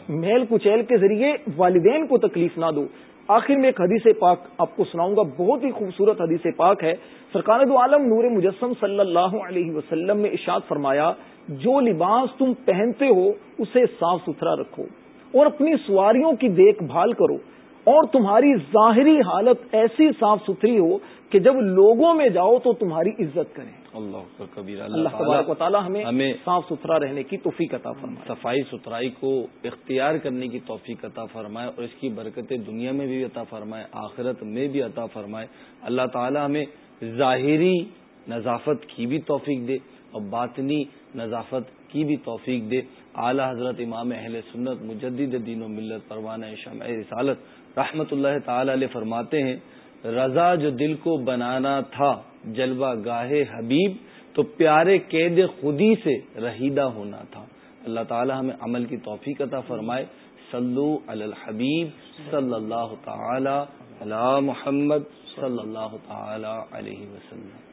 میل کچیل کے ذریعے والدین کو تکلیف نہ دو۔ آخر میں ایک حدیث پاک آپ کو سناؤں گا، بہت ہی خوبصورت حدیث پاک ہے۔ سرکار دو عالم نور مجسم صلی اللہ علیہ وسلم نے اشاد فرمایا، جو لباس تم پہنتے ہو، اسے صاف ستھرا رکھو اور اپنی سواریوں کی دیکھ بھال کرو۔ اور تمہاری ظاہری حالت ایسی صاف ستھری ہو کہ جب لوگوں میں جاؤ تو تمہاری عزت کریں۔ اللہ کبیر اللہ تبارک و تعالی ہمیں ہمیں صاف ستھرا رہنے کی توفیق عطا فرمائے۔ صفائی ستھرائی کو اختیار کرنے کی توفیق عطا فرمائے اور اس کی برکتیں دنیا میں بھی عطا فرمائے آخرت میں بھی عطا فرمائے۔ اللہ تعالی ہمیں ظاہری نظافت کی بھی توفیق دے اور باطنی نظافت کی بھی توفیق دے۔ اعلی حضرت امام اہل سنت مجدد دین و ملت پروانہ شمع رسالت رحمت اللہ تعالی علیہ فرماتے ہیں رضا جو دل کو بنانا تھا جلوہ گاہ حبیب تو پیارے قید خودی سے رہیدہ ہونا تھا۔ اللہ تعالی ہمیں عمل کی توفیق عطا فرمائے۔ صلو علی الحبیب صلی اللہ تعالی علی محمد صلی اللہ تعالی علیہ وسلم۔